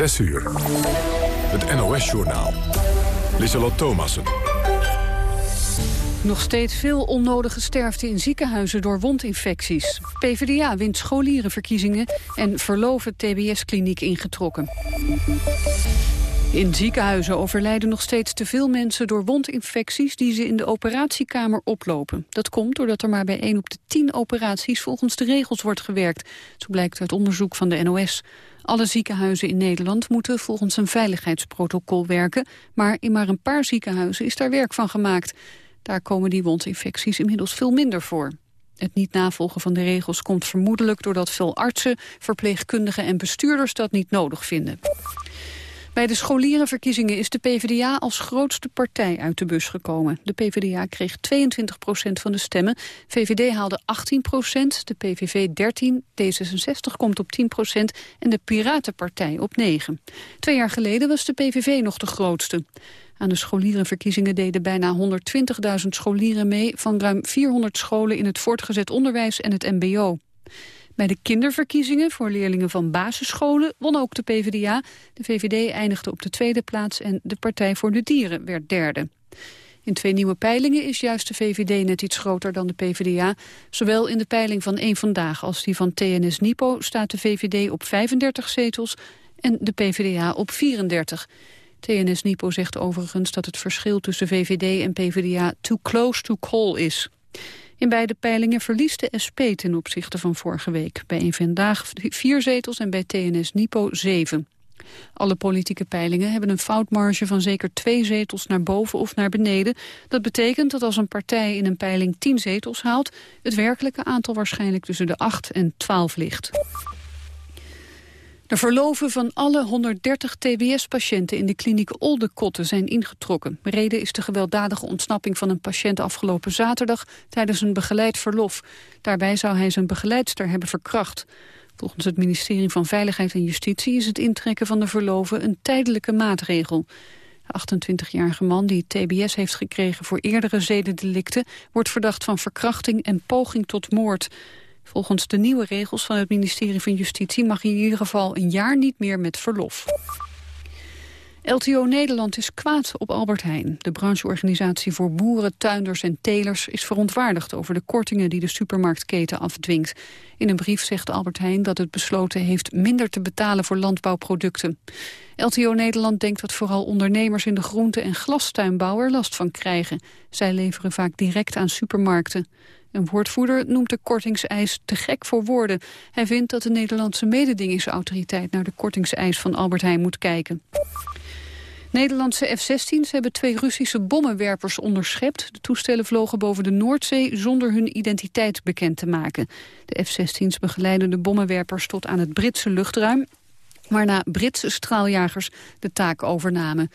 6 uur. Het NOS-journaal. Lieselot Thomassen. Nog steeds veel onnodige sterfte in ziekenhuizen door wondinfecties. PvdA wint scholierenverkiezingen en verloven TBS-kliniek ingetrokken. In ziekenhuizen overlijden nog steeds te veel mensen door wondinfecties die ze in de operatiekamer oplopen. Dat komt doordat er maar bij 1 op de 10 operaties volgens de regels wordt gewerkt. Zo blijkt uit onderzoek van de NOS. Alle ziekenhuizen in Nederland moeten volgens een veiligheidsprotocol werken, maar in maar een paar ziekenhuizen is daar werk van gemaakt. Daar komen die wondinfecties inmiddels veel minder voor. Het niet navolgen van de regels komt vermoedelijk doordat veel artsen, verpleegkundigen en bestuurders dat niet nodig vinden. Bij de scholierenverkiezingen is de PvdA als grootste partij uit de bus gekomen. De PvdA kreeg 22 procent van de stemmen, VVD haalde 18 procent, de PVV 13, D66 komt op 10 procent en de Piratenpartij op 9. Twee jaar geleden was de PVV nog de grootste. Aan de scholierenverkiezingen deden bijna 120.000 scholieren mee... van ruim 400 scholen in het voortgezet onderwijs en het mbo. Bij de kinderverkiezingen voor leerlingen van basisscholen won ook de PvdA. De VVD eindigde op de tweede plaats en de Partij voor de Dieren werd derde. In twee nieuwe peilingen is juist de VVD net iets groter dan de PvdA. Zowel in de peiling van één Vandaag als die van TNS Nipo staat de VVD op 35 zetels en de PvdA op 34. TNS Nipo zegt overigens dat het verschil tussen VVD en PvdA too close to call is. In beide peilingen verliest de SP ten opzichte van vorige week. Bij een Vandaag vier zetels en bij TNS Nipo zeven. Alle politieke peilingen hebben een foutmarge van zeker twee zetels naar boven of naar beneden. Dat betekent dat als een partij in een peiling tien zetels haalt... het werkelijke aantal waarschijnlijk tussen de acht en twaalf ligt. De verloven van alle 130 TBS-patiënten in de kliniek Oldekotten zijn ingetrokken. Reden is de gewelddadige ontsnapping van een patiënt afgelopen zaterdag tijdens een begeleid verlof. Daarbij zou hij zijn begeleidster hebben verkracht. Volgens het ministerie van Veiligheid en Justitie is het intrekken van de verloven een tijdelijke maatregel. De 28-jarige man die TBS heeft gekregen voor eerdere zedendelicten... wordt verdacht van verkrachting en poging tot moord. Volgens de nieuwe regels van het ministerie van Justitie mag hij in ieder geval een jaar niet meer met verlof. LTO Nederland is kwaad op Albert Heijn. De brancheorganisatie voor boeren, tuinders en telers is verontwaardigd over de kortingen die de supermarktketen afdwingt. In een brief zegt Albert Heijn dat het besloten heeft minder te betalen voor landbouwproducten. LTO Nederland denkt dat vooral ondernemers in de groente- en glastuinbouw er last van krijgen. Zij leveren vaak direct aan supermarkten. Een woordvoerder noemt de kortingseis te gek voor woorden. Hij vindt dat de Nederlandse mededingingsautoriteit naar de kortingseis van Albert Heijn moet kijken. Nederlandse F-16's hebben twee Russische bommenwerpers onderschept. De toestellen vlogen boven de Noordzee zonder hun identiteit bekend te maken. De F-16's begeleiden de bommenwerpers tot aan het Britse luchtruim... waarna Britse straaljagers de taak overnamen.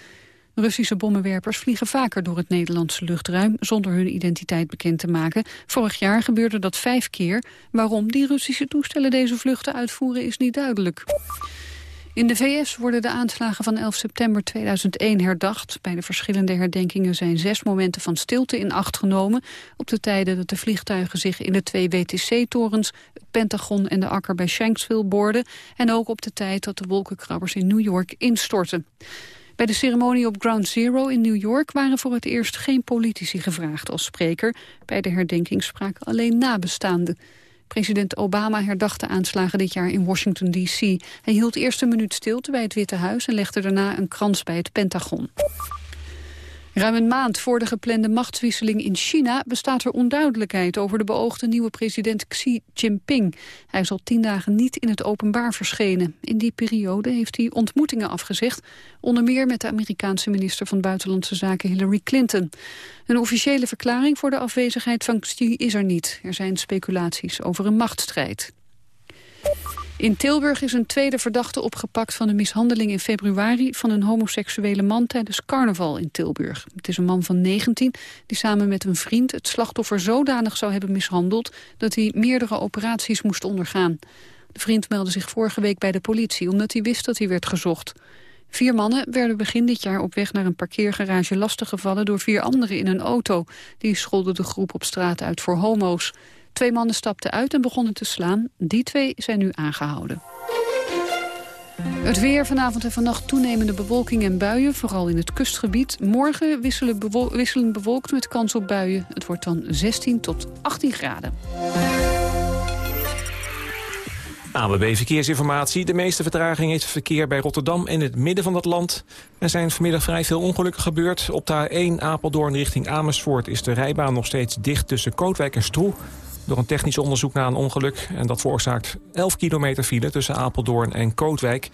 Russische bommenwerpers vliegen vaker door het Nederlandse luchtruim... zonder hun identiteit bekend te maken. Vorig jaar gebeurde dat vijf keer. Waarom die Russische toestellen deze vluchten uitvoeren is niet duidelijk. In de VS worden de aanslagen van 11 september 2001 herdacht. Bij de verschillende herdenkingen zijn zes momenten van stilte in acht genomen... op de tijden dat de vliegtuigen zich in de twee WTC-torens... het Pentagon en de akker bij Shanksville boorden... en ook op de tijd dat de wolkenkrabbers in New York instortten. Bij de ceremonie op Ground Zero in New York waren voor het eerst geen politici gevraagd als spreker. Bij de herdenking spraken alleen nabestaanden. President Obama herdacht de aanslagen dit jaar in Washington D.C. Hij hield eerst een minuut stilte bij het Witte Huis en legde daarna een krans bij het Pentagon. Ruim een maand voor de geplande machtswisseling in China bestaat er onduidelijkheid over de beoogde nieuwe president Xi Jinping. Hij is al tien dagen niet in het openbaar verschenen. In die periode heeft hij ontmoetingen afgezegd, onder meer met de Amerikaanse minister van Buitenlandse Zaken Hillary Clinton. Een officiële verklaring voor de afwezigheid van Xi is er niet. Er zijn speculaties over een machtsstrijd. In Tilburg is een tweede verdachte opgepakt van de mishandeling in februari van een homoseksuele man tijdens carnaval in Tilburg. Het is een man van 19 die samen met een vriend het slachtoffer zodanig zou hebben mishandeld dat hij meerdere operaties moest ondergaan. De vriend meldde zich vorige week bij de politie omdat hij wist dat hij werd gezocht. Vier mannen werden begin dit jaar op weg naar een parkeergarage lastiggevallen door vier anderen in een auto. Die scholden de groep op straat uit voor homo's. Twee mannen stapten uit en begonnen te slaan. Die twee zijn nu aangehouden. Het weer vanavond en vannacht toenemende bewolking en buien, vooral in het kustgebied. Morgen wisselen bewolkt met kans op buien. Het wordt dan 16 tot 18 graden. ANWB Verkeersinformatie. De meeste vertraging heeft verkeer bij Rotterdam en het midden van het land. Er zijn vanmiddag vrij veel ongelukken gebeurd. Op de A1 Apeldoorn richting Amersfoort is de rijbaan nog steeds dicht tussen Kootwijk en Stroe. Door een technisch onderzoek na een ongeluk. En dat veroorzaakt 11 kilometer file tussen Apeldoorn en Kootwijk.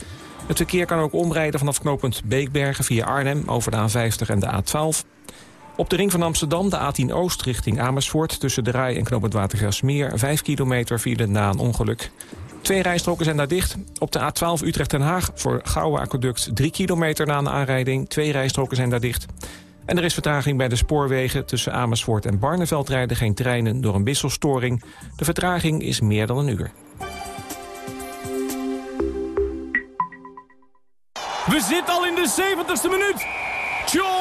Het verkeer kan ook omrijden vanaf knooppunt Beekbergen via Arnhem over de A50 en de A12. Op de ring van Amsterdam, de A10 Oost richting Amersfoort... tussen de Rij en knooppunt Watergrasmeer, 5 kilometer file na een ongeluk. Twee rijstroken zijn daar dicht. Op de A12 Utrecht-Den Haag voor Gouwe Aqueduct 3 kilometer na een aanrijding. Twee rijstroken zijn daar dicht. En er is vertraging bij de spoorwegen. Tussen Amersfoort en Barneveld rijden geen treinen door een wisselstoring. De vertraging is meer dan een uur. We zitten al in de 70ste minuut. Tjonge,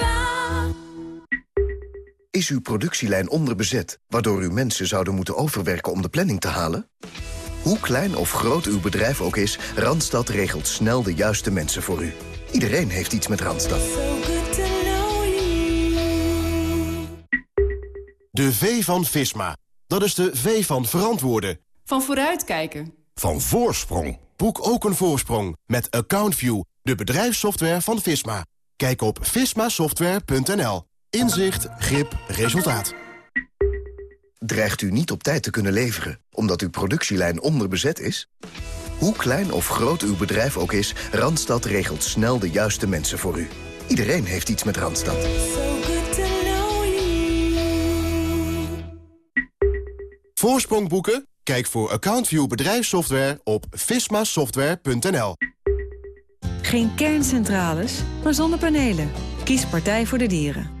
Is uw productielijn onderbezet, waardoor uw mensen zouden moeten overwerken om de planning te halen? Hoe klein of groot uw bedrijf ook is, Randstad regelt snel de juiste mensen voor u. Iedereen heeft iets met Randstad. De V van Visma. Dat is de V van verantwoorden. Van vooruitkijken. Van voorsprong. Boek ook een voorsprong met AccountView, de bedrijfssoftware van Visma. Kijk op vismasoftware.nl. Inzicht, grip, resultaat. Dreigt u niet op tijd te kunnen leveren, omdat uw productielijn onderbezet is? Hoe klein of groot uw bedrijf ook is, Randstad regelt snel de juiste mensen voor u. Iedereen heeft iets met Randstad. Voorsprong boeken? Kijk voor AccountView bedrijfssoftware op vismasoftware.nl. Geen kerncentrales, maar zonnepanelen. Kies Partij voor de Dieren.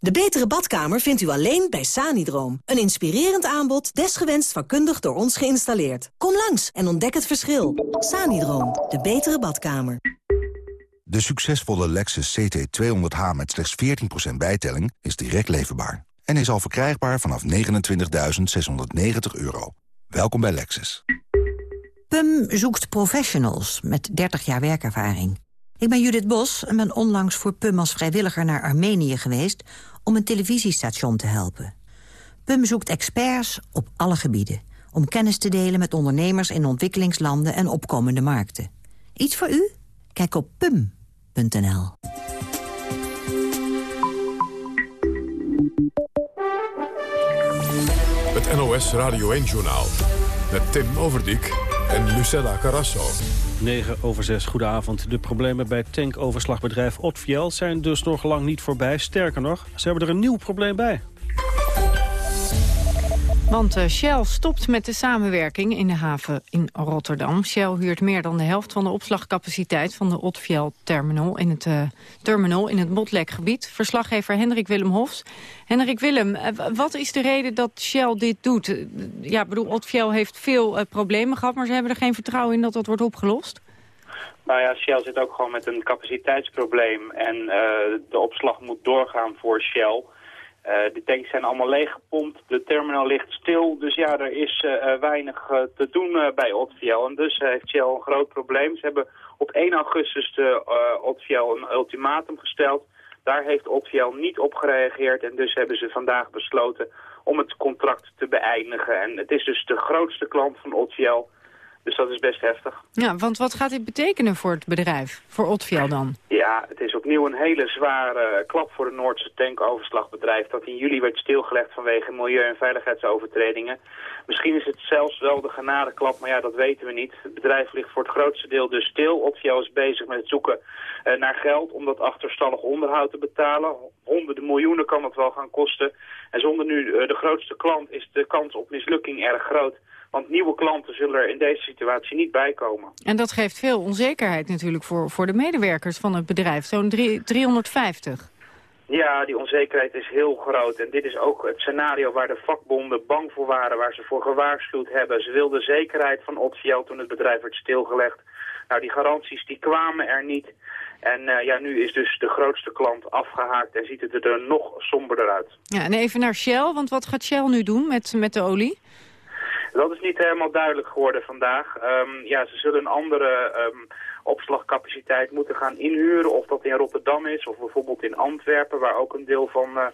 De betere badkamer vindt u alleen bij Sanidroom. Een inspirerend aanbod, desgewenst vakkundig door ons geïnstalleerd. Kom langs en ontdek het verschil. Sanidroom, de betere badkamer. De succesvolle Lexus CT200H met slechts 14% bijtelling is direct leverbaar. En is al verkrijgbaar vanaf 29.690 euro. Welkom bij Lexus. PUM zoekt professionals met 30 jaar werkervaring. Ik ben Judith Bos en ben onlangs voor PUM als vrijwilliger naar Armenië geweest... om een televisiestation te helpen. PUM zoekt experts op alle gebieden... om kennis te delen met ondernemers in ontwikkelingslanden en opkomende markten. Iets voor u? Kijk op pum.nl. Het NOS Radio 1-journaal met Tim Overdijk en Lucella Carrasso. 9 over 6, goedenavond. De problemen bij tankoverslagbedrijf Otfiel zijn dus nog lang niet voorbij. Sterker nog, ze hebben er een nieuw probleem bij. Want uh, Shell stopt met de samenwerking in de haven in Rotterdam. Shell huurt meer dan de helft van de opslagcapaciteit van de Otfiel terminal in het, uh, terminal in het Botlekgebied. Verslaggever Hendrik Willem Hofs. Hendrik Willem, uh, wat is de reden dat Shell dit doet? ja, bedoel, Otfiel heeft veel problemen gehad, maar ze hebben er geen vertrouwen in dat dat wordt opgelost. Nou ja, Shell zit ook gewoon met een capaciteitsprobleem en de opslag moet doorgaan voor Shell. Uh, de tanks zijn allemaal leeggepompt, de terminal ligt stil, dus ja, er is uh, weinig uh, te doen bij Otfiel. En dus heeft Shell een groot probleem. Ze hebben op 1 augustus de Otfiel een ultimatum gesteld. Daar heeft Otfiel niet op gereageerd en dus hebben ze vandaag besloten om het contract te beëindigen. En het is dus de grootste klant van Otfiel. Dus dat is best heftig. Ja, want wat gaat dit betekenen voor het bedrijf, voor Otfiel dan? Ja, het is opnieuw een hele zware klap voor het Noordse tankoverslagbedrijf... dat in juli werd stilgelegd vanwege milieu- en veiligheidsovertredingen. Misschien is het zelfs wel de genadeklap, maar ja, dat weten we niet. Het bedrijf ligt voor het grootste deel dus stil. Otfiel is bezig met het zoeken eh, naar geld om dat achterstallig onderhoud te betalen. Honderden miljoenen kan dat wel gaan kosten. En zonder nu eh, de grootste klant is de kans op mislukking erg groot... Want nieuwe klanten zullen er in deze situatie niet bij komen. En dat geeft veel onzekerheid natuurlijk voor, voor de medewerkers van het bedrijf. Zo'n 350. Ja, die onzekerheid is heel groot. En dit is ook het scenario waar de vakbonden bang voor waren, waar ze voor gewaarschuwd hebben. Ze wilden zekerheid van Otfiel toen het bedrijf werd stilgelegd. Nou, die garanties die kwamen er niet. En uh, ja, nu is dus de grootste klant afgehaakt en ziet het er nog somberder uit. Ja, en even naar Shell, want wat gaat Shell nu doen met, met de olie? Dat is niet helemaal duidelijk geworden vandaag. Um, ja, ze zullen een andere um, opslagcapaciteit moeten gaan inhuren. Of dat in Rotterdam is, of bijvoorbeeld in Antwerpen, waar ook een deel van uh,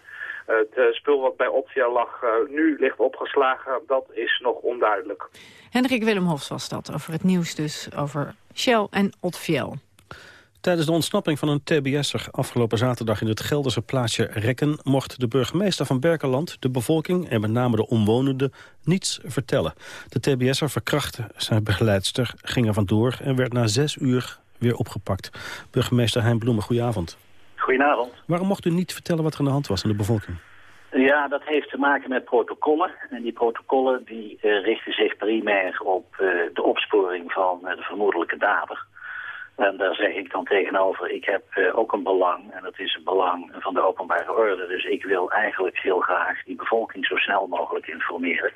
het uh, spul wat bij Optia lag uh, nu ligt opgeslagen. Dat is nog onduidelijk. Hendrik Willem Hofs was dat, over het nieuws dus over Shell en Otfiel. Tijdens de ontsnapping van een TBS'er afgelopen zaterdag in het Gelderse plaatsje Rekken... mocht de burgemeester van Berkeland de bevolking en met name de omwonenden niets vertellen. De TBS'er verkrachtte zijn begeleidster, ging er vandoor en werd na zes uur weer opgepakt. Burgemeester Hein Bloemen, goedenavond. Goedenavond. Waarom mocht u niet vertellen wat er aan de hand was aan de bevolking? Ja, dat heeft te maken met protocollen. En die protocollen die, uh, richten zich primair op uh, de opsporing van uh, de vermoedelijke dader. En daar zeg ik dan tegenover, ik heb uh, ook een belang, en dat is een belang van de openbare orde. Dus ik wil eigenlijk heel graag die bevolking zo snel mogelijk informeren.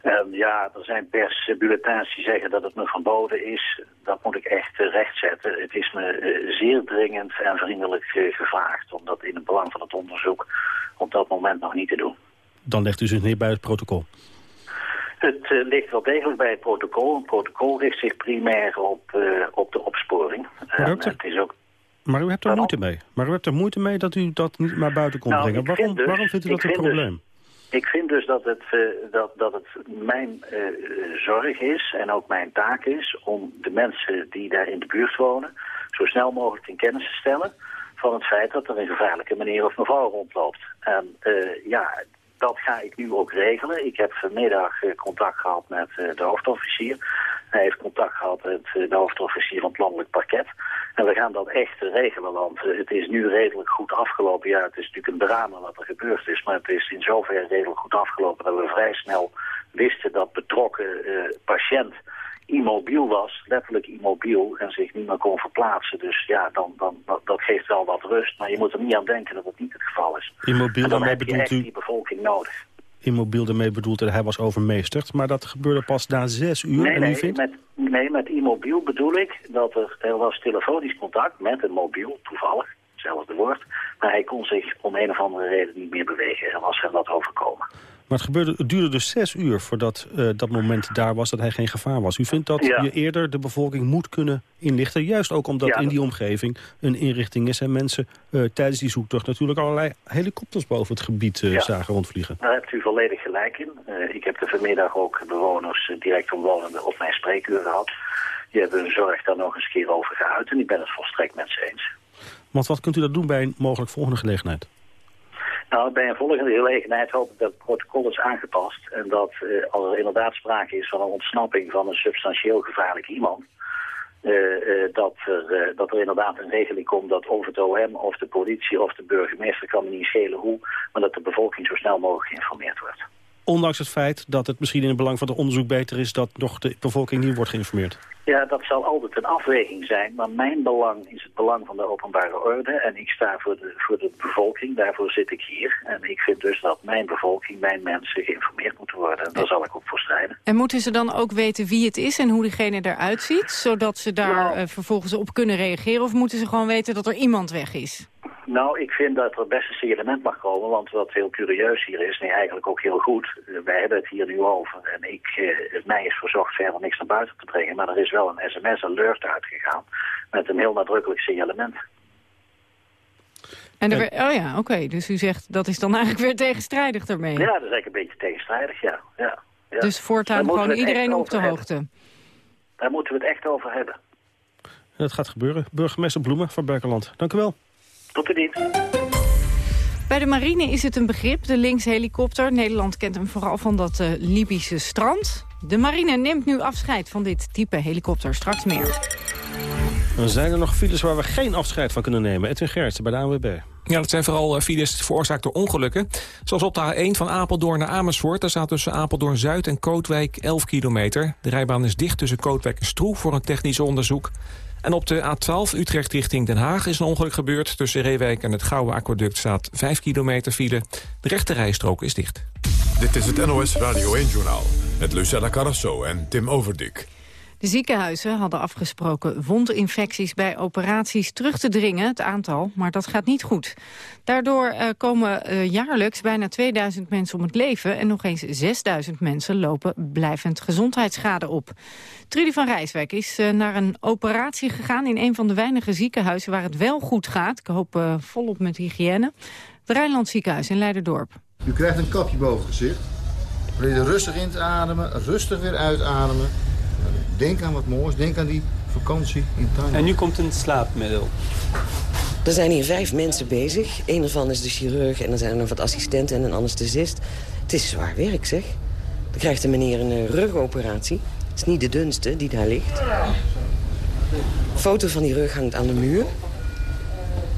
En ja, er zijn persbulletins die zeggen dat het me verboden is. Dat moet ik echt uh, rechtzetten. Het is me zeer dringend en vriendelijk gevraagd om dat in het belang van het onderzoek op dat moment nog niet te doen. Dan legt u zich neer bij het protocol. Het uh, ligt wel degelijk bij het protocol. Een protocol richt zich primair op, uh, op de opsporing. Maar, uh, het is ook... maar u hebt er moeite mee. Maar u hebt er moeite mee dat u dat niet naar buiten kon nou, brengen. Waarom, dus, waarom vindt u dat een probleem? Dus, ik vind dus dat het, dat, dat het mijn zorg is en ook mijn taak is... om de mensen die daar in de buurt wonen... zo snel mogelijk in kennis te stellen van het feit dat er een gevaarlijke meneer of mevrouw rondloopt. En ja, dat ga ik nu ook regelen. Ik heb vanmiddag contact gehad met de hoofdofficier. Hij heeft contact gehad met de hoofdofficier van het landelijk parket. En we gaan dat echt regelen, want het is nu redelijk goed afgelopen. Ja, het is natuurlijk een drama wat er gebeurd is, maar het is in zoverre redelijk goed afgelopen dat we vrij snel wisten dat betrokken patiënt immobiel was, letterlijk immobiel, en zich niet meer kon verplaatsen. Dus ja, dan, dan, dat geeft wel wat rust, maar je moet er niet aan denken dat het niet het geval is. Immobiel, en dan daarmee heb je bedoelt echt u... die bevolking nodig. Immobiel, daarmee bedoelt dat hij was overmeesterd, maar dat gebeurde pas na zes uur. Nee, en nee, u vindt... met, nee, met immobiel bedoel ik dat er, er was telefonisch contact met een mobiel, toevallig, hetzelfde woord. Maar hij kon zich om een of andere reden niet meer bewegen en was hem dat overkomen. Maar het, gebeurde, het duurde dus zes uur voordat uh, dat moment daar was dat hij geen gevaar was. U vindt dat Ja. je eerder de bevolking moet kunnen inlichten? Juist ook omdat Ja, in die omgeving een inrichting is... en mensen uh, tijdens die zoektocht natuurlijk allerlei helikopters boven het gebied uh, Ja. zagen rondvliegen. Daar hebt u volledig gelijk in. Ik heb er vanmiddag ook bewoners direct omwonenden op mijn spreekuur gehad. Die hebben hun zorg daar nog eens een keer over geuit en ik ben het volstrekt met ze eens. Want wat kunt u dat doen bij een mogelijk volgende gelegenheid? Nou, bij een volgende gelegenheid hoop ik dat het protocol is aangepast. En dat uh, als er inderdaad sprake is van een ontsnapping van een substantieel gevaarlijk iemand... Uh, uh, dat, er, dat er inderdaad een regeling komt dat of het OM of de politie of de burgemeester kan me niet schelen hoe... maar dat de bevolking zo snel mogelijk geïnformeerd wordt. Ondanks het feit dat het misschien in het belang van het onderzoek beter is... dat nog de bevolking niet wordt geïnformeerd. Ja, dat zal altijd een afweging zijn. Maar mijn belang is het belang van de openbare orde. En ik sta voor de, voor de bevolking. Daarvoor zit ik hier. En ik vind dus dat mijn bevolking, mijn mensen geïnformeerd moeten worden. En daar zal ik ook voor strijden. En moeten ze dan ook weten wie het is en hoe diegene eruit ziet? Zodat ze daar Nou. uh, vervolgens op kunnen reageren? Of moeten ze gewoon weten dat er iemand weg is? Nou, ik vind dat er best een signalement mag komen, want wat heel curieus hier is, nee, eigenlijk ook heel goed, uh, wij hebben het hier nu over en ik, uh, mij is verzocht verder niks naar buiten te brengen, maar er is wel een sms-alert uitgegaan met een heel nadrukkelijk signalement. En er, oh ja, oké, okay. dus u zegt dat is dan eigenlijk weer tegenstrijdig daarmee? Ja, dat is eigenlijk een beetje tegenstrijdig, ja. ja, ja. Dus voortaan gewoon iedereen op de hoogte? Daar moeten we het echt over hebben. En dat gaat gebeuren. Burgemeester Bloemen van Berkeland. Dank u wel. Tot de dienst. Bij de marine is het een begrip, de linkshelikopter. Nederland kent hem vooral van dat uh, Libische strand. De marine neemt nu afscheid van dit type helikopter. Straks meer. Dan zijn er nog files waar we geen afscheid van kunnen nemen. Edwin Gertsen bij de ANWB. Ja, dat zijn vooral eh, files veroorzaakt door ongelukken. Zoals op de A1 van Apeldoorn naar Amersfoort. Daar staat tussen Apeldoorn-Zuid en Kootwijk 11 kilometer. De rijbaan is dicht tussen Kootwijk en Stroe voor een technisch onderzoek. En op de A12 Utrecht richting Den Haag is een ongeluk gebeurd. Tussen Reewijk en het Gouwe Aquaduct staat 5 kilometer file. De rechte rijstrook is dicht. Dit is het NOS Radio 1-journaal met Lucella Carrasso en Tim Overdik. De ziekenhuizen hadden afgesproken wondinfecties bij operaties terug te dringen, het aantal, maar dat gaat niet goed. Daardoor uh, komen uh, jaarlijks bijna 2000 mensen om het leven en nog eens 6000 mensen lopen blijvend gezondheidsschade op. Trudy van Rijswijk is uh, naar een operatie gegaan in een van de weinige ziekenhuizen waar het wel goed gaat. Ik hoop volop met hygiëne. Het Rijnland ziekenhuis in Leiderdorp. U krijgt een kapje boven het gezicht. Probeer er rustig in te ademen, rustig weer uitademen. Denk aan wat moois, denk aan die vakantie in Thailand. En nu komt een slaapmiddel. Er zijn hier vijf mensen bezig. Een ervan is de chirurg en er zijn er nog wat assistenten en een anesthesist. Het is zwaar werk, zeg. Dan krijgt de meneer een uh, rugoperatie. Het is niet de dunste die daar ligt. Een foto van die rug hangt aan de muur.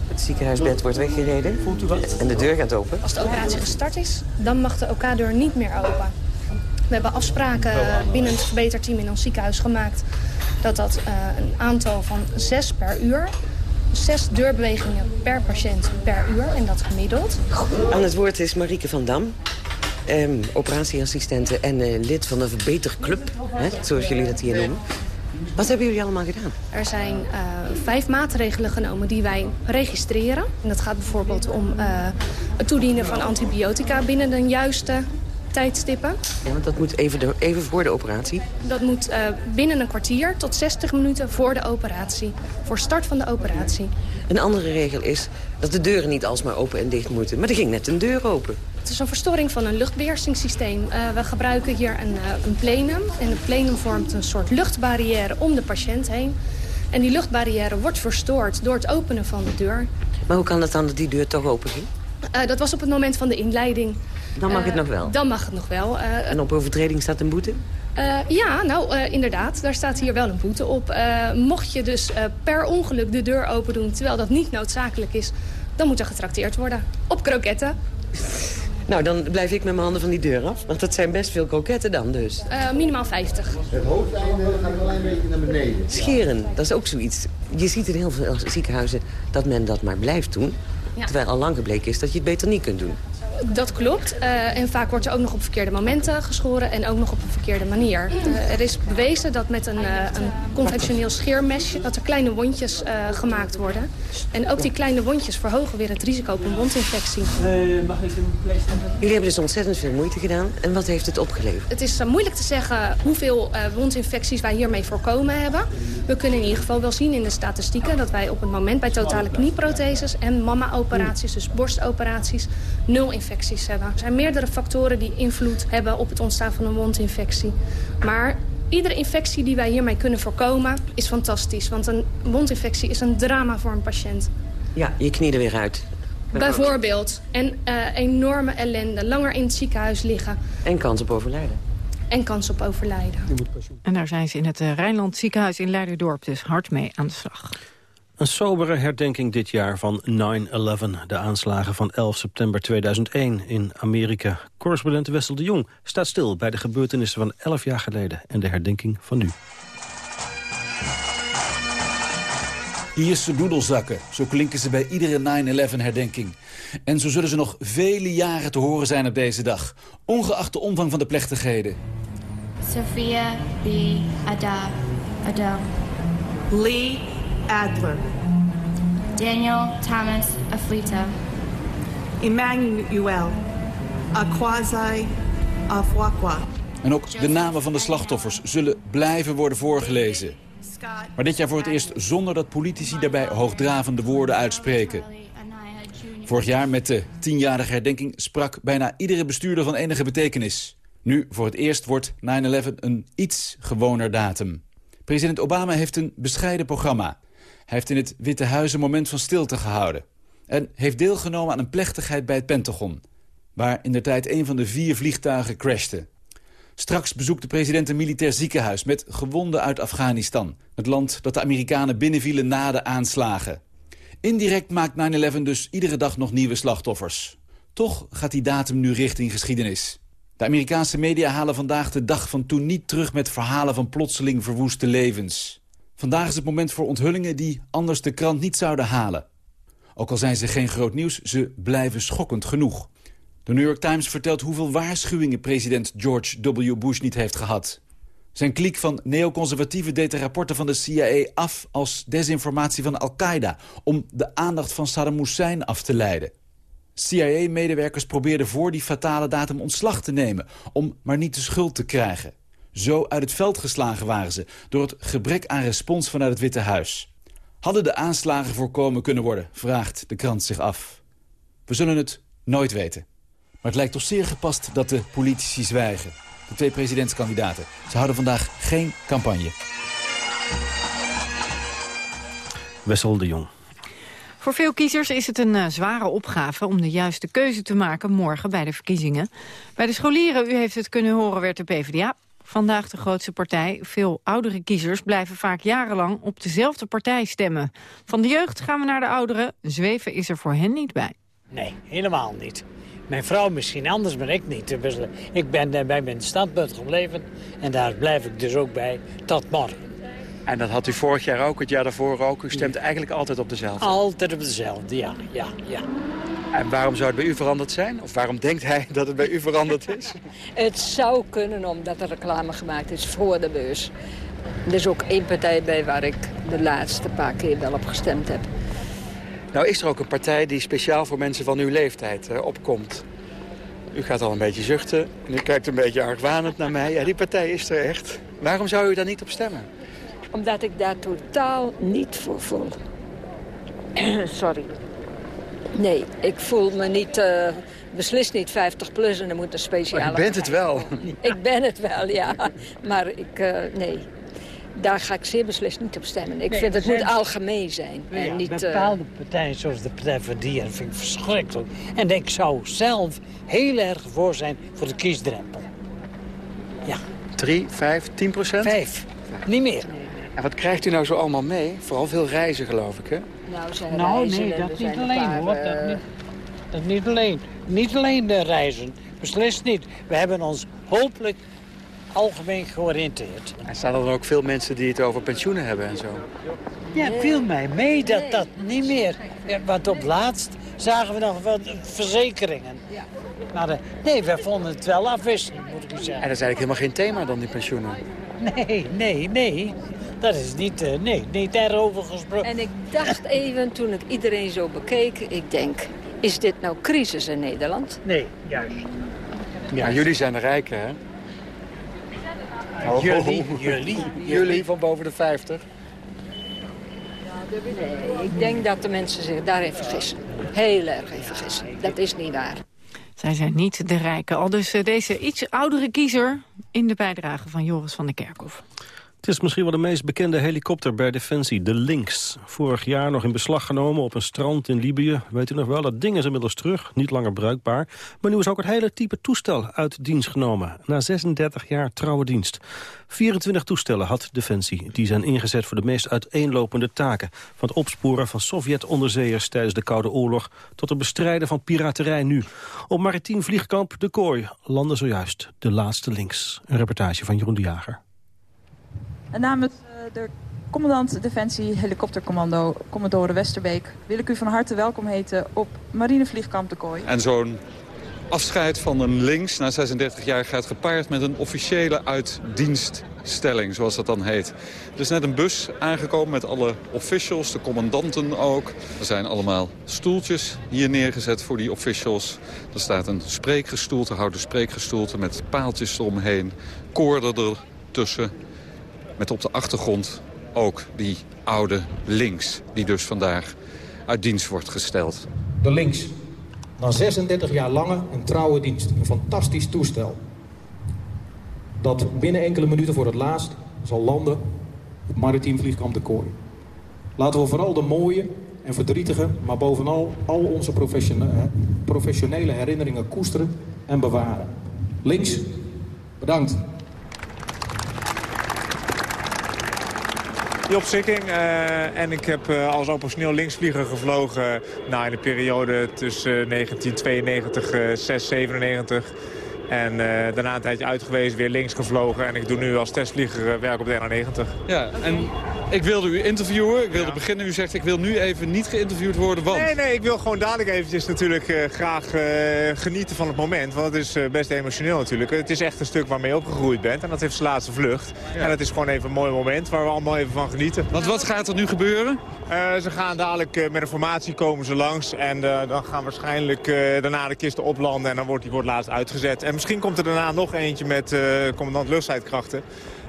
Het ziekenhuisbed wordt weggereden. Voelt u wat? En de deur gaat open. Als de operatie gestart is, dan mag de OK-deur niet meer open. We hebben afspraken binnen het verbeterteam in ons ziekenhuis gemaakt... dat dat uh, een aantal van zes per uur... zes deurbewegingen per patiënt per uur en dat gemiddeld. Aan het woord is Marieke van Dam. Um, operatieassistente en uh, lid van de Verbeterclub, hè, zoals jullie dat hier noemen. Wat hebben jullie allemaal gedaan? Er zijn uh, vijf maatregelen genomen die wij registreren. En dat gaat bijvoorbeeld om uh, het toedienen van antibiotica binnen de juiste tijdstippen. Ja, want dat moet even, de, even voor de operatie? Dat moet uh, binnen een kwartier tot 60 minuten voor de operatie. Voor start van de operatie. Een andere regel is dat de deuren niet alsmaar open en dicht moeten. Maar er ging net een deur open. Het is een verstoring van een luchtbeheersingssysteem. Uh, we gebruiken hier een, uh, een plenum. En het plenum vormt een soort luchtbarrière om de patiënt heen. En die luchtbarrière wordt verstoord door het openen van de deur. Maar hoe kan het dan dat die deur toch open ging? Uh, dat was op het moment van de inleiding. Dan mag het nog wel? Dan mag het nog wel. en op overtreding staat een boete? ja, nou inderdaad. Daar staat hier wel een boete op. mocht je dus per ongeluk de deur open doen... terwijl dat niet noodzakelijk is... dan moet er getrakteerd worden. Op kroketten. Nou, dan blijf ik met mijn handen van die deur af. Want dat zijn best veel kroketten dan dus. Uh, minimaal 50. Het hoofdeinde gaat een klein beetje naar beneden. Scheren, dat is ook zoiets. Je ziet in heel veel ziekenhuizen dat men dat maar blijft doen. Ja. Terwijl al lang gebleken is dat je het beter niet kunt doen. Dat klopt. Uh, en vaak wordt er ook nog op verkeerde momenten geschoren en ook nog op een verkeerde manier. Uh, er is bewezen dat met een, uh, een conventioneel scheermesje... dat er kleine wondjes gemaakt worden. En ook die kleine wondjes verhogen weer het risico op een wondinfectie. mag ik een Jullie hebben dus ontzettend veel moeite gedaan. En wat heeft het opgeleverd? Het is moeilijk te zeggen hoeveel wondinfecties wij hiermee voorkomen hebben. We kunnen in ieder geval wel zien in de statistieken... dat wij op het moment bij totale knieprotheses en mama-operaties... dus borstoperaties, nul infecties hebben. Er zijn meerdere factoren die invloed hebben op het ontstaan van een wondinfectie. Maar iedere infectie die wij hiermee kunnen voorkomen is fantastisch. Want een wondinfectie is een drama voor een patiënt. Ja, je knie er weer uit. Bijvoorbeeld. En uh, enorme ellende. Langer in het ziekenhuis liggen. En kans op overlijden. En kans op overlijden. En daar zijn ze in het uh, Rijnland ziekenhuis in Leiderdorp dus hard mee aan de slag. Een sobere herdenking dit jaar van 9-11, de aanslagen van 11 september 2001 in Amerika. Correspondent Wessel de Jong staat stil bij de gebeurtenissen van 11 jaar geleden en de herdenking van nu. Ierse doedelzakken, zo klinken ze bij iedere 9-11-herdenking. En zo zullen ze nog vele jaren te horen zijn op deze dag, ongeacht de omvang van de plechtigheden. Sophia B. Ada. Adele. Lee Adler. Daniel Thomas Aflita. Emmanuel Akwazi Afwakwa. En ook de namen van de slachtoffers zullen blijven worden voorgelezen. Maar dit jaar voor het eerst zonder dat politici daarbij hoogdravende woorden uitspreken. Vorig jaar met de tienjarige herdenking sprak bijna iedere bestuurder van enige betekenis. Nu voor het eerst wordt 9-11 een iets gewoner datum. President Obama heeft een bescheiden programma. Hij heeft in het Witte Huis een moment van stilte gehouden. En heeft deelgenomen aan een plechtigheid bij het Pentagon... waar in de tijd een van de vier vliegtuigen crashte. Straks bezoekt de president een militair ziekenhuis... met gewonden uit Afghanistan. Het land dat de Amerikanen binnenvielen na de aanslagen. Indirect maakt 9-11 dus iedere dag nog nieuwe slachtoffers. Toch gaat die datum nu richting geschiedenis. De Amerikaanse media halen vandaag de dag van toen niet terug... met verhalen van plotseling verwoeste levens. Vandaag is het moment voor onthullingen die anders de krant niet zouden halen. Ook al zijn ze geen groot nieuws, ze blijven schokkend genoeg. De New York Times vertelt hoeveel waarschuwingen president George W. Bush niet heeft gehad. Zijn kliek van neoconservatieven deed de rapporten van de CIA af als desinformatie van Al-Qaeda... om de aandacht van Saddam Hussein af te leiden. CIA-medewerkers probeerden voor die fatale datum ontslag te nemen... om maar niet de schuld te krijgen. Zo uit het veld geslagen waren ze door het gebrek aan respons vanuit het Witte Huis. Hadden de aanslagen voorkomen kunnen worden, vraagt de krant zich af. We zullen het nooit weten. Maar het lijkt toch zeer gepast dat de politici zwijgen. De twee presidentskandidaten. Ze houden vandaag geen campagne. Wessel de Jong. Voor veel kiezers is het een uh, zware opgave om de juiste keuze te maken morgen bij de verkiezingen. Bij de scholieren, u heeft het kunnen horen, werd de PvdA vandaag de grootste partij. Veel oudere kiezers blijven vaak jarenlang op dezelfde partij stemmen. Van de jeugd gaan we naar de ouderen. Zweven is er voor hen niet bij. Nee, helemaal niet. Mijn vrouw misschien anders, maar ik niet. Ik ben eh, bij mijn standpunt gebleven en daar blijf ik dus ook bij tot morgen. En dat had u vorig jaar ook, het jaar daarvoor ook. U stemt eigenlijk altijd op dezelfde? Altijd op dezelfde, ja. ja, ja. En waarom zou het bij u veranderd zijn? Of waarom denkt hij dat het bij u veranderd is? het zou kunnen omdat er reclame gemaakt is voor de beurs. Er is ook één partij bij waar ik de laatste paar keer wel op gestemd heb. Nou is er ook een partij die speciaal voor mensen van uw leeftijd uh, opkomt. U gaat al een beetje zuchten en u kijkt een beetje argwanend naar mij. Ja, die partij is er echt. Waarom zou u daar niet op stemmen? Omdat ik daar totaal niet voor voel. Sorry. Nee, ik voel me niet, uh, beslist niet 50 plus en er moet een speciale... Maar je bent het wel. ik ben het wel, ja. Maar ik, uh, nee, daar ga ik zeer beslist niet op stemmen. Ik nee, vind het moet algemeen zijn. Ja, en niet, bepaalde partijen zoals de Partij voor Dieren vind ik verschrikkelijk. En ik zou zelf heel erg voor zijn voor de kiesdrempel. Ja. 3, 5, 10 procent? 5. Niet meer. En wat krijgt u nou zo allemaal mee? Vooral veel reizen, geloof ik, hè? Nou, zijn nou reizen, nee, dat niet alleen, paar, hoor. uh... Dat, niet, dat niet alleen. Niet alleen de reizen. Beslist niet. We hebben ons hopelijk algemeen georiënteerd. En staan er dan ook veel mensen die het over pensioenen hebben en zo? Ja, viel mij mee dat dat niet meer... Want op laatst zagen we nog wat verzekeringen. Maar de, nee, we vonden het wel afwisselen, moet ik u zeggen. En dat is eigenlijk helemaal geen thema dan, die pensioenen? Nee, nee, nee. Dat is niet, uh, nee, niet daarover gesproken. En ik dacht even, toen ik iedereen zo bekeek, ik denk... is dit nou crisis in Nederland? Nee, juist. Ja, jullie zijn de rijken, hè? Oh, jullie, jullie, jullie van boven de 50? Nee, ik denk dat de mensen zich daarin vergissen. Heel erg in vergissen. Dat is niet waar. Zij zijn niet de rijken. Al dus deze iets oudere kiezer in de bijdrage van Joris van der Kerkhof. Het is misschien wel de meest bekende helikopter bij Defensie, de Lynx. Vorig jaar nog in beslag genomen op een strand in Libië. Weet u nog wel, dat ding is inmiddels terug, niet langer bruikbaar. Maar nu is ook het hele type toestel uit dienst genomen. Na 36 jaar trouwe dienst. 24 toestellen had Defensie. Die zijn ingezet voor de meest uiteenlopende taken. Van het opsporen van Sovjet-onderzeeërs tijdens de Koude Oorlog... tot het bestrijden van piraterij nu. Op maritiem vliegkamp De Kooi landde zojuist de laatste Lynx. Een reportage van Jeroen de Jager. Namens de commandant Defensie Helikoptercommando, Commodore Westerbeek... wil ik u van harte welkom heten op Marinevliegkamp de Kooi. En zo'n afscheid van een links na 36 jaar gaat gepaard met een officiële uitdienststelling, zoals dat dan heet. Er is net een bus aangekomen met alle officials, de commandanten ook. Er zijn allemaal stoeltjes hier neergezet voor die officials. Er staat een spreekgestoelte, houten spreekgestoelte met paaltjes eromheen. Koorden er tussen. Met op de achtergrond ook die oude links, die dus vandaag uit dienst wordt gesteld. De links. Na 36 jaar lange en trouwe dienst. Een fantastisch toestel. Dat binnen enkele minuten voor het laatst zal landen op Maritiem Vliegkamp de Kooi. Laten we vooral de mooie en verdrietige, maar bovenal al onze professionele herinneringen koesteren en bewaren. Links, bedankt. Job Sikking uh, en ik heb uh, als operationeel linksvlieger gevlogen nou, in de periode tussen 1992, uh, 6, 97 en uh, daarna een tijdje uitgewezen, weer links gevlogen. En ik doe nu als testvlieger werk op de NA90. Ja, en ik wilde u interviewen. Ik wilde beginnen. U zegt, ik wil nu even niet geïnterviewd worden, want... Nee, nee, ik wil gewoon dadelijk eventjes natuurlijk uh, graag uh, genieten van het moment. Want het is uh, best emotioneel natuurlijk. Het is echt een stuk waarmee je opgegroeid bent. En dat heeft zijn laatste vlucht. Ja. En het is gewoon even een mooi moment waar we allemaal even van genieten. Want wat gaat er nu gebeuren? ze gaan dadelijk met een formatie komen ze langs. En dan gaan waarschijnlijk daarna de kisten oplanden. En dan wordt die wordt laatst uitgezet. En misschien komt er daarna nog eentje met commandant luchtstrijdkrachten.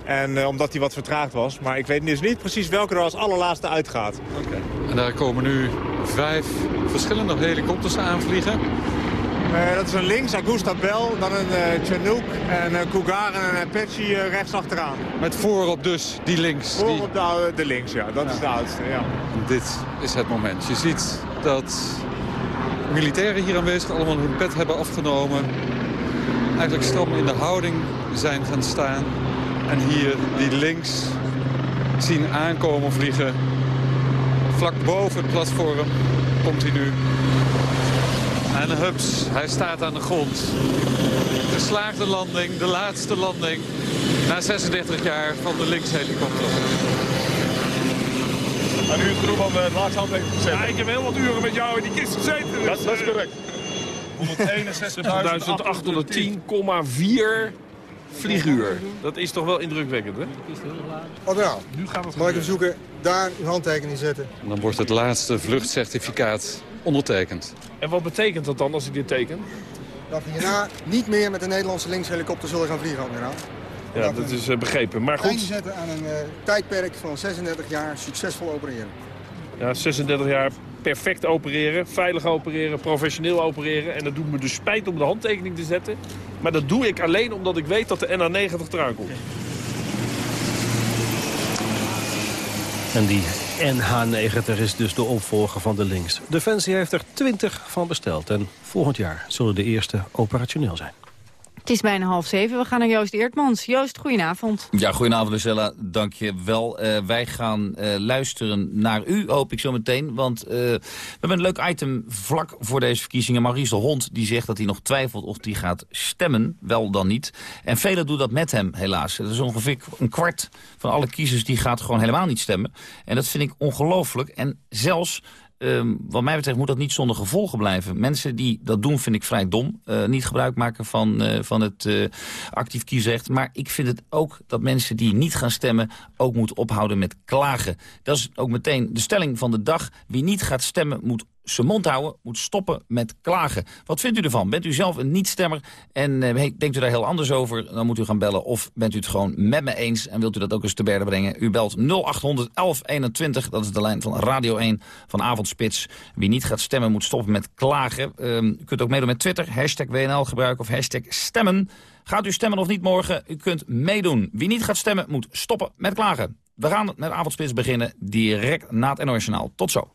En uh, omdat hij wat vertraagd was. Maar ik weet dus niet precies welke er als allerlaatste uitgaat. Okay. En daar komen nu vijf verschillende helikopters aanvliegen. Uh, dat is een links, Augusta Bell, dan een uh, Chinook, en een Cougar en een Apache rechts achteraan. Met voorop dus die links? Voorop die... de, de, links, ja. Dat ja. is de oudste, ja. Dit is het moment. Je ziet dat militairen hier aanwezig allemaal hun pet hebben afgenomen. Eigenlijk stram in de houding zijn gaan staan. En hier die links zien aankomen vliegen. Vlak boven het platform komt hij nu. En hups, hij staat aan de grond. Geslaagde landing, de laatste landing. Na 36 jaar van de linkshelikopter. En u is genoeg om het laatste handtekening te zetten? Ja, ik heb heel wat uren met jou in die kist gezeten. Dus, dat, dat is correct. 161.810,4 vlieguur. Dat is toch wel indrukwekkend, hè? Admiraal, nu gaan we mag ik zoeken, daar uw handtekening zetten. En dan wordt het laatste vluchtcertificaat ondertekend. En wat betekent dat dan als ik dit teken? Dat we hierna niet meer met de Nederlandse linkshelikopter zullen gaan vliegen, admiraal. Ja, dat, is uh, begrepen. Maar goed. zetten aan een uh, tijdperk van 36 jaar succesvol opereren. Ja, 36 jaar perfect opereren, veilig opereren, professioneel opereren. En dat doet me dus spijt om de handtekening te zetten. Maar dat doe ik alleen omdat ik weet dat de NA90 eraan komt. En die NH90 is dus de opvolger van de links. Defensie heeft er 20 van besteld. En volgend jaar zullen de eerste operationeel zijn. Het is bijna half zeven. We gaan naar Joost Eertmans. Joost, goedenavond. Ja, goedenavond Lucella. Dank je wel. Uh, wij gaan uh, luisteren naar u, hoop ik zo meteen. Want uh, we hebben een leuk item vlak voor deze verkiezingen. Maurice de Hond die zegt dat hij nog twijfelt of hij gaat stemmen. Wel dan niet. En velen doen dat met hem, helaas. Dat is ongeveer een kwart van alle kiezers die gaat gewoon helemaal niet stemmen. En dat vind ik ongelooflijk. En zelfs Um, wat mij betreft moet dat niet zonder gevolgen blijven. Mensen die dat doen vind ik vrij dom. Uh, niet gebruik maken van, uh, van het uh, actief kiesrecht. Maar ik vind het ook dat mensen die niet gaan stemmen... ook moeten ophouden met klagen. Dat is ook meteen de stelling van de dag. Wie niet gaat stemmen moet zijn mond houden, moet stoppen met klagen. Wat vindt u ervan? Bent u zelf een niet-stemmer en uh, denkt u daar heel anders over? Dan moet u gaan bellen. Of bent u het gewoon met me eens en wilt u dat ook eens te berden brengen? U belt 0800 1121, dat is de lijn van Radio 1 van Avondspits. Wie niet gaat stemmen moet stoppen met klagen. Uh, u kunt ook meedoen met Twitter, hashtag WNL gebruiken of hashtag stemmen. Gaat u stemmen of niet morgen? U kunt meedoen. Wie niet gaat stemmen moet stoppen met klagen. We gaan met Avondspits beginnen direct na het NOS Tot zo.